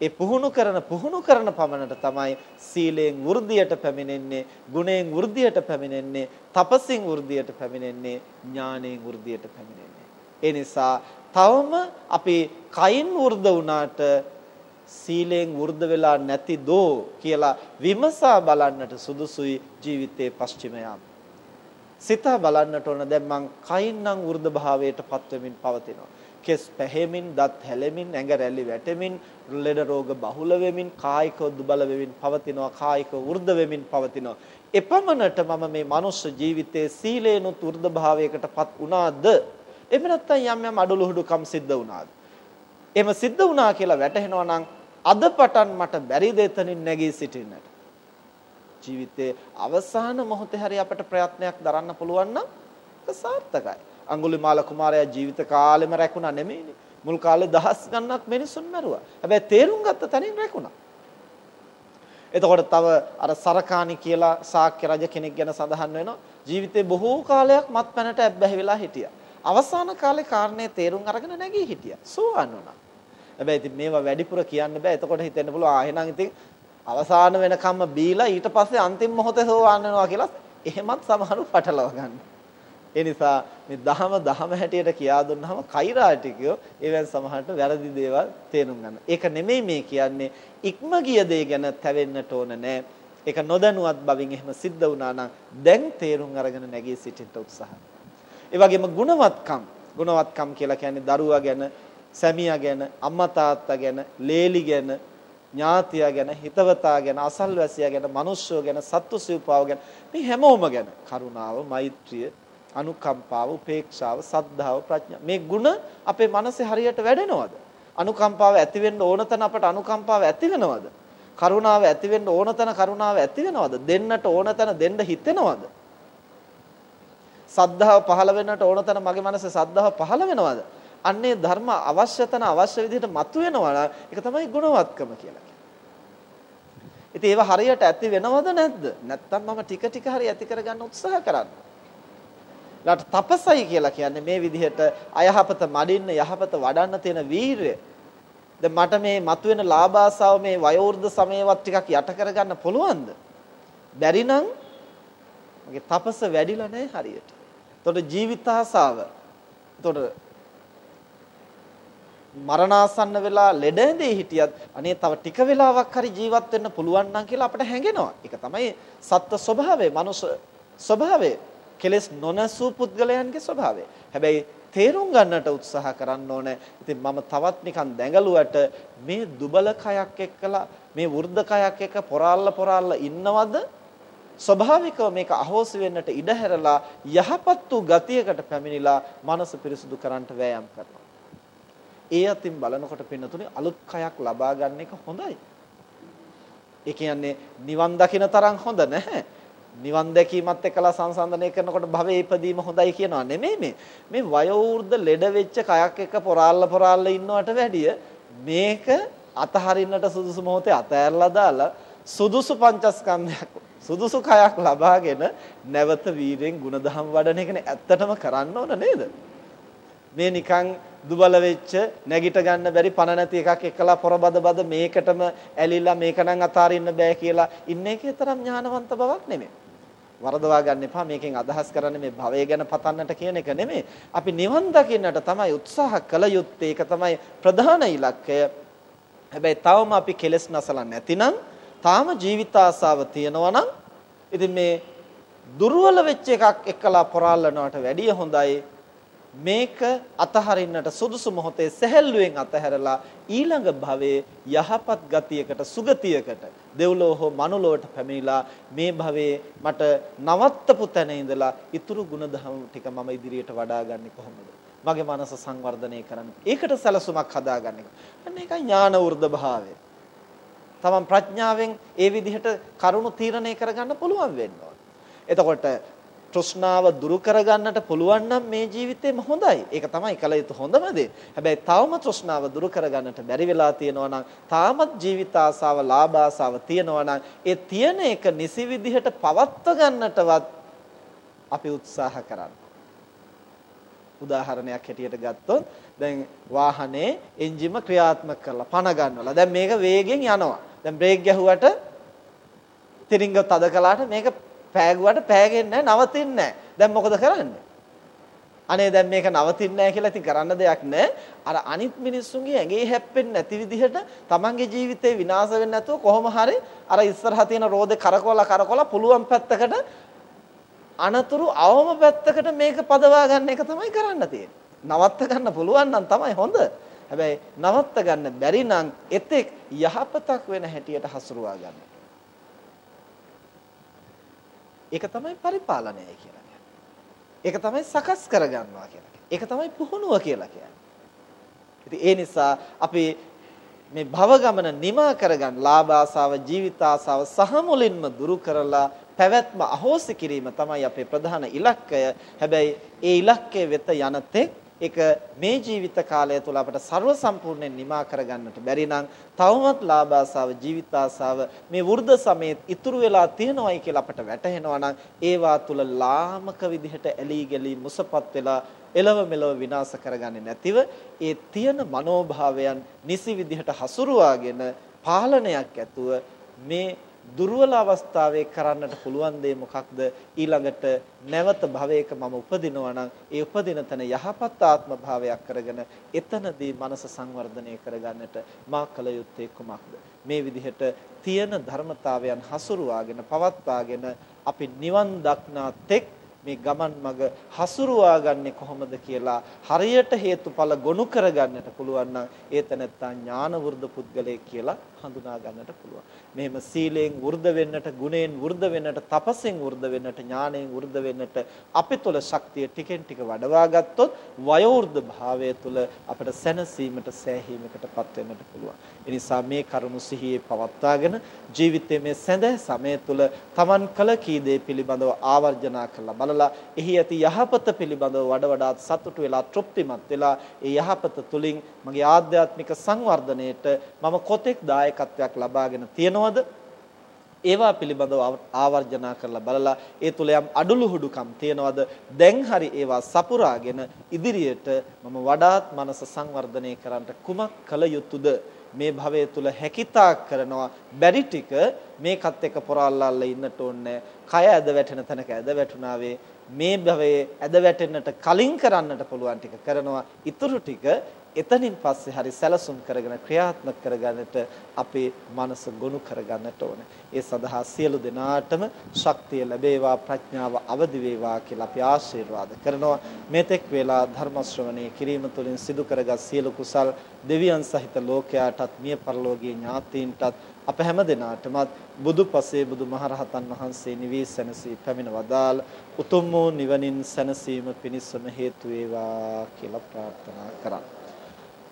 ඒ පුහුණු කරන පුහුණු කරන පමණට තමයි සීලයෙන් වෘද්ධියට පැමිණෙන්නේ ගුණයෙන් වෘද්ධියට පැමිණෙන්නේ තපසින් වෘද්ධියට පැමිණෙන්නේ ඥානයෙන් වෘද්ධියට පැමිණෙන්නේ ඒ නිසා තවම අපි කයින් වෘද්ධ වුණාට සීලයෙන් වෘද්ධ වෙලා නැති දෝ කියලා විමසා බලන්නට සුදුසුයි ජීවිතයේ පස්චිම යාම. සිතා බලන්නට ඕන දැන් මං කයින්නම් වෘද්ධ භාවයට පත්වෙමින් පවතිනවා. කෙස් පැහෙමින්, දත් හැලෙමින්, ඇඟ රැලි වැටෙමින්, ලෙඩ රෝග බහුල වෙමින්, කායිකව දුබල වෙමින් පවතිනවා, කායික වෘද්ධ වෙමින් පවතිනවා. එපමණට මම මේ මනුෂ්‍ය ජීවිතයේ සීලේනුත් වෘද්ධ භාවයකටපත් වුණාද? එහෙම නැත්නම් යම් යම් අඩලුහුඩුකම් සිද්ධ වුණාද? එහෙම සිද්ධ වුණා කියලා වැටහෙනවා නම් අද පටන් මට බැරිද එතනින් නැගී සිටින්නට ජීවිතයේ අවසාන මොහොතේ හරි අපට ප්‍රයත්නයක් දරන්න පුළුවන් නම් සාර්ථකයි. අඟුලිමාල කුමාරයා ජීවිත කාලෙම රැකුණා නෙමෙයිනේ. මුල් කාලේ දහස් ගණනක් මිනිසුන් මැරුවා. හැබැයි තේරුම් ගත්ත තැනින් රැකුණා. එතකොට තව අර සරකාණි කියලා ශාක්‍ය රජ කෙනෙක් ගැන සඳහන් වෙනවා. ජීවිතේ බොහෝ කාලයක් මත්පැනට ඇබ්බැහි වෙලා හිටියා. අවසාන කාලේ කාරණේ තේරුම් අරගෙන නැගී හිටියා. සෝවන් වුණා. හැබැයි ඉතින් මේවා වැඩිපුර කියන්න බෑ. එතකොට හිතෙන්න පුළුවන් ආ එහෙනම් ඉතින් අවසාන වෙනකම්ම බීලා ඊට පස්සේ අන්තිම මොහොතේ සෝවාන් වෙනවා කියලා එහෙමත් සමහරු පටලව ගන්න. ඒ නිසා මේ දහම දහම හැටියට කියා දුන්නාම කෛරාටිකයෝ ඒවෙන් සමහරට වැරදි දේවල් තේරුම් ගන්න. ඒක නෙමෙයි මේ කියන්නේ ඉක්ම ගිය දේ ගැන තැවෙන්නට ඕන නෑ. ඒක නොදැනුවත් බවින් එහෙම සිද්ධ වුණා නම් දැන් තේරුම් අරගෙන නැගී සිටින්න උත්සාහ. ඒ වගේම ගුණවත්කම් ගුණවත්කම් කියලා කියන්නේ දරුවා ගැන සැමියා ගැන, අම්මා තාත්තා ගැන, ලේලි ගැන, ඥාතියා ගැන හිතවතා ගැන අසල්වැසියා ගැන මිනිස්සුව ගැන සත්තු සිව්පාව ගැන මේ හැමෝම ගැන. කරුණාව මෛත්‍රිය අනුකම්පාව උපේක්ෂාව සද්ධාව ප්‍රඥා. මේ ಗುಣ අපේ මනසේ හරියට වැඩෙනවද? අනුකම්පාව ඇති වෙන්න ඕන තැන අපට අනුකම්පාව ඇති වෙනවද? කරුණාව ඇති වෙන්න ඕන තැන කරුණාව ඇති වෙනවද? දෙන්නට ඕන තැන දෙන්න හිතෙනවද? සද්ධාව පහළ වෙන්නට ඕන තැන මගේ මනසේ සද්ධාව පහළ වෙනවද? අන්නේ ධර්ම අවශ්‍ය තන අවශ්‍ය විදිහට මතුවෙනවා නම් ඒක තමයි ගුණවත්කම කියලා කියන්නේ. ඉතින් ඒව හරියට ඇති වෙනවද නැද්ද? නැත්තම් මම ටික ටික හරි ඇති කරගන්න උත්සාහ කරන්න. ඊට තපසයි කියලා කියන්නේ මේ විදිහට අයහපත මඩින්න යහපත වඩන්න තියෙන වීරය. දැන් මට මේ මතුවෙන ලාභාසාව මේ වයෝවෘද්ධ සමයවත් ටිකක් යට කරගන්න පුළුවන්ද? බැරි නම් මගේ තපස වැඩිලා නැහැ හරියට. එතකොට ජීවිතාසාව. එතකොට මරණාසන්න වෙලා ලෙඩ ඇඳේ හිටියත් අනේ තව ටික වෙලාවක් හරි ජීවත් වෙන්න පුළුවන් නම් කියලා අපිට හැඟෙනවා. ඒක තමයි සත්ත්ව ස්වභාවය, මනුෂ්‍ය ස්වභාවය. කෙලස් නොනසූ පුද්ගලයන්ගේ ස්වභාවය. හැබැයි තේරුම් ගන්නට උත්සාහ කරන්න ඕනේ. ඉතින් මම තවත් නිකන් දැඟලුවට මේ දුබල කයක් එක්කලා මේ වෘද්ධ කයක් එක්ක පොරාල්ල පොරාල්ල ඉන්නවද? ස්වභාවිකව මේක අහෝසි වෙන්නට ඉඩ හැරලා යහපත් වූ ගතියකට පැමිණිලා මනස පිරිසුදු කරන්නට වෑයම් කරනවා. ඒ අතින් බලනකොට පින්නතුනේ අලුත් කයක් ලබා ගන්න එක හොඳයි. ඒ කියන්නේ නිවන් දකින තරම් හොඳ නැහැ. නිවන් දැකීමත් එක්කලා සංසන්දනය කරනකොට භවයේ ඉපදීම හොඳයි කියනවා නෙමෙයි මේ. මේ වයෝවෘද්ධ ලෙඩ වෙච්ච කයක් එක්ක පොරාල්ල පොරාල්ල ඉන්නවට වැඩිය මේක අතහරින්නට සුදුසු මොහොතේ අතෑරලා දාලා සුදුසු පංචස්කන්ධයක් සුදුසු කයක් ලබාගෙන නැවත වීරෙන් ಗುಣධම් වඩන එකනේ ඇත්තටම කරන්න ඕන නේද? මේ නිකන් දුබල වෙච්ච නැගිට ගන්න බැරි පණ නැති එකක් එක්කලා පොරබද බද මේකටම ඇලිලා මේක නම් අතාරින්න බෑ කියලා ඉන්න එකේ තරම් ඥානවන්ත බවක් නෙමෙයි. වරදවා ගන්න එපා මේකෙන් අදහස් කරන්නේ මේ භවය ගැන පතන්නට කියන එක නෙමෙයි. අපි නිවන් දකින්නට තමයි උත්සාහ කළ යුත්තේ. ඒක තමයි ප්‍රධාන ඉලක්කය. හැබැයි තවම අපි කෙලස් නැසලා නැතිනම් තාම ජීවිත ආසාව තියෙනවා නම් ඉතින් මේ දුර්වල වෙච්ච එකක් එක්කලා පොරාලනවට වැඩිය හොඳයි මේක අතහරින්නට සුදුසු මොහොතේ සැහැල්ලුවෙන් අතහැරලා ඊළඟ භවයේ යහපත් ගතියකට සුගතියකට දෙව්ලෝ හෝ මනුලොවට පැමිණලා මේ භවයේ මට නවත්තපු තැන ඉඳලා ඊතුරු ಗುಣධම් ටික මම ඉදිරියට වඩාගන්නේ කොහොමද මගේ මනස සංවර්ධනය කරන්න. ඒකට සැලසුමක් හදාගන්න එක. අන්න ඒකයි ඥාන වෘද්ධ භාවය. තමන් ප්‍රඥාවෙන් ඒ විදිහට කරුණු තීරණය කරගන්න පුළුවන් වෙන්න එතකොට තෘෂ්ණාව දුරු කරගන්නට පුළුවන් නම් මේ ජීවිතේම හොඳයි. ඒක තමයි කල යුතු හොඳම දේ. හැබැයි තවම තෘෂ්ණාව දුරු කරගන්නට බැරි වෙලා තියෙනවා නම් තාමත් ජීවිත ආසාව, ලාභ ආසාව තියෙනවා නම් ඒ තියෙන එක නිසි විදිහට පවත්ව ගන්නටවත් අපි උත්සාහ කරන්න. උදාහරණයක් හැටියට ගත්තොත් දැන් වාහනේ එන්ජිම ක්‍රියාත්මක කරලා පණ ගන්නවලා. දැන් මේක වේගෙන් යනවා. දැන් බ්‍රේක් ගැහුවට තිරින්ග තද කළාට මේක පෑගුවට පෑගෙන්නේ නැහැ නවතින්නේ නැහැ. දැන් මොකද කරන්නේ? අනේ දැන් මේක නවතින්නේ නැහැ කියලා ඉතින් කරන්න දෙයක් නැහැ. අර අනිත් මිනිස්සුන්ගේ ඇඟේ හැප්පෙන්නේ නැති විදිහට තමන්ගේ ජීවිතේ විනාශ වෙන්නේ නැතුව කොහොම හරි අර ඉස්සරහා තියෙන රෝදේ කරකවලා කරකවලා පුළුවන් පැත්තකට අනතුරු අවම පැත්තකට මේක පදවා ගන්න එක තමයි කරන්න තියෙන්නේ. නවත්ත ගන්න පුළුවන් නම් තමයි හොඳ. හැබැයි නවත්ත ගන්න බැරි නම් එතෙක් යහපතක් වෙන හැටියට හසුරුවා ගන්න. ඒක තමයි පරිපාලනයයි කියලා කියන්නේ. ඒක තමයි සකස් කරගන්නවා කියලා කියන්නේ. ඒක තමයි පුහුණුව කියලා කියන්නේ. ඉතින් ඒ නිසා අපි මේ භව ගමන නිමා කරගන්න ලාභ ආසාව ජීවිත ආසාව සහ මුලින්ම දුරු කරලා පැවැත්ම අහෝසි කිරීම තමයි අපේ ප්‍රධාන ඉලක්කය. හැබැයි ඒ ඉලක්කය වෙත යන තෙක් ඒක මේ ජීවිත කාලය තුළ අපට ਸਰව සම්පූර්ණයෙන් නිමා කරගන්නට බැරි නම් තවමත් ලාභ ආසාව ජීවිත ආසාව මේ වෘද්ධ සමයේත් ඉතුරු වෙලා තියෙනවයි කියලා අපට වැටහෙනවා නම් ඒවා තුළ ලාමක විදිහට ඇලී ගලී මුසපත් වෙලා එලව මෙලව විනාශ කරගන්නේ නැතිව ඒ තියෙන මනෝභාවයන් නිසි විදිහට හසුරුවාගෙන පාලනයක් ඇතුව මේ දුර්වල අවස්ථාවේ කරන්නට පුළුවන් දේ මොකක්ද ඊළඟට නැවත භවයක මම උපදිනවා නම් ඒ උපදින තැන යහපත් ආත්ම භාවයක් කරගෙන එතනදී මනස සංවර්ධනය කරගන්නට මා කල යුත්තේ කුමක්ද මේ විදිහට තියෙන ධර්මතාවයන් හසුරුවාගෙන පවත්වාගෙන අපි නිවන් දක්නා තෙක් මේ ගමන් මඟ හසුරුවා ගන්නේ කොහොමද කියලා හරියට හේතුඵල ගොනු කරගන්නට පුළුවන් නම් ඒ තැනත්තා ඥාන වෘද්ධ පුද්ගලයෙක් කියලා හඳුනා ගන්නට පුළුවන්. මෙහෙම සීලයෙන් වෘද්ධ වෙන්නට, ගුණයෙන් වෘද්ධ වෙන්නට, තපසෙන් වෘද්ධ වෙන්නට, ඥාණයෙන් වෘද්ධ වෙන්නට අපි තුල ශක්තිය ටිකෙන් ටික වඩවා ගත්තොත් වයෝවෘද්ධ භාවය තුල අපට සැනසීමට, සෑහීමකටපත් වෙන්නට පුළුවන්. ඒ නිසා මේ කරුණු සිහියේ පවත්වාගෙන ජීවිතයේ මේ සැඳ සමය තුල Taman කල කී දේ පිළිබඳව ආවර්ජනා කරලා බලලා එහි ඇති යහපත පිළිබඳව වඩ වඩාත් සතුටු වෙලා තෘප්තිමත් වෙලා ඒ යහපත තුලින් මගේ ආධ්‍යාත්මික සංවර්ධනයට මම කොතෙක් දායකත්වයක් ලබාගෙන තියනවද ඒවා පිළිබඳව ආවර්ජනා කරලා බලලා ඒ තුල යම් අඩලුහුඩුකම් තියනවද? දැන් හරි ඒවා සපුරාගෙන ඉදිරියට මම වඩාත් මනස සංවර්ධනය කරන්නට කුමක් කළ යුතුද? මේ භවය තුල හැකිතාක් කරනවා බැරි ටික මේකත් එක්ක පොරාල්ලාල්ල ඉන්නට ඕනේ. කය ඇද වැටෙන තැනක ඇද වැටුණාවේ මේ භවයේ ඇද වැටෙන්නට කලින් කරන්නට පුළුවන් ටික කරනවා. ඊටු ටික එතනින් පස්සේ හරි සැලසුම් කරගෙන ක්‍රියාත්මක කරගන්නට අපේ මනස ගොනු කරගන්නට ඕනේ. ඒ සඳහා සියලු දෙනාටම ශක්තිය ලැබේවා ප්‍රඥාව අවදි වේවා කියලා අපි ආශිර්වාද කරනවා. මෙතෙක් වේලා ධර්ම ශ්‍රවණය කිරීම තුළින් සිදු කරගත් සියලු කුසල් දෙවියන් සහිත ලෝකයාටත් මිය පරලෝකීය ඥාතීන්ටත් අප හැම දෙනාටමත් බුදුපසේ බුදුමහරහතන් වහන්සේ නිවී සැනසී පැමිණ වදාළ උතුම් වූ නිවනින් සැනසීම පිණිසම හේතු වේවා කියලා ප්‍රාර්ථනා කරා.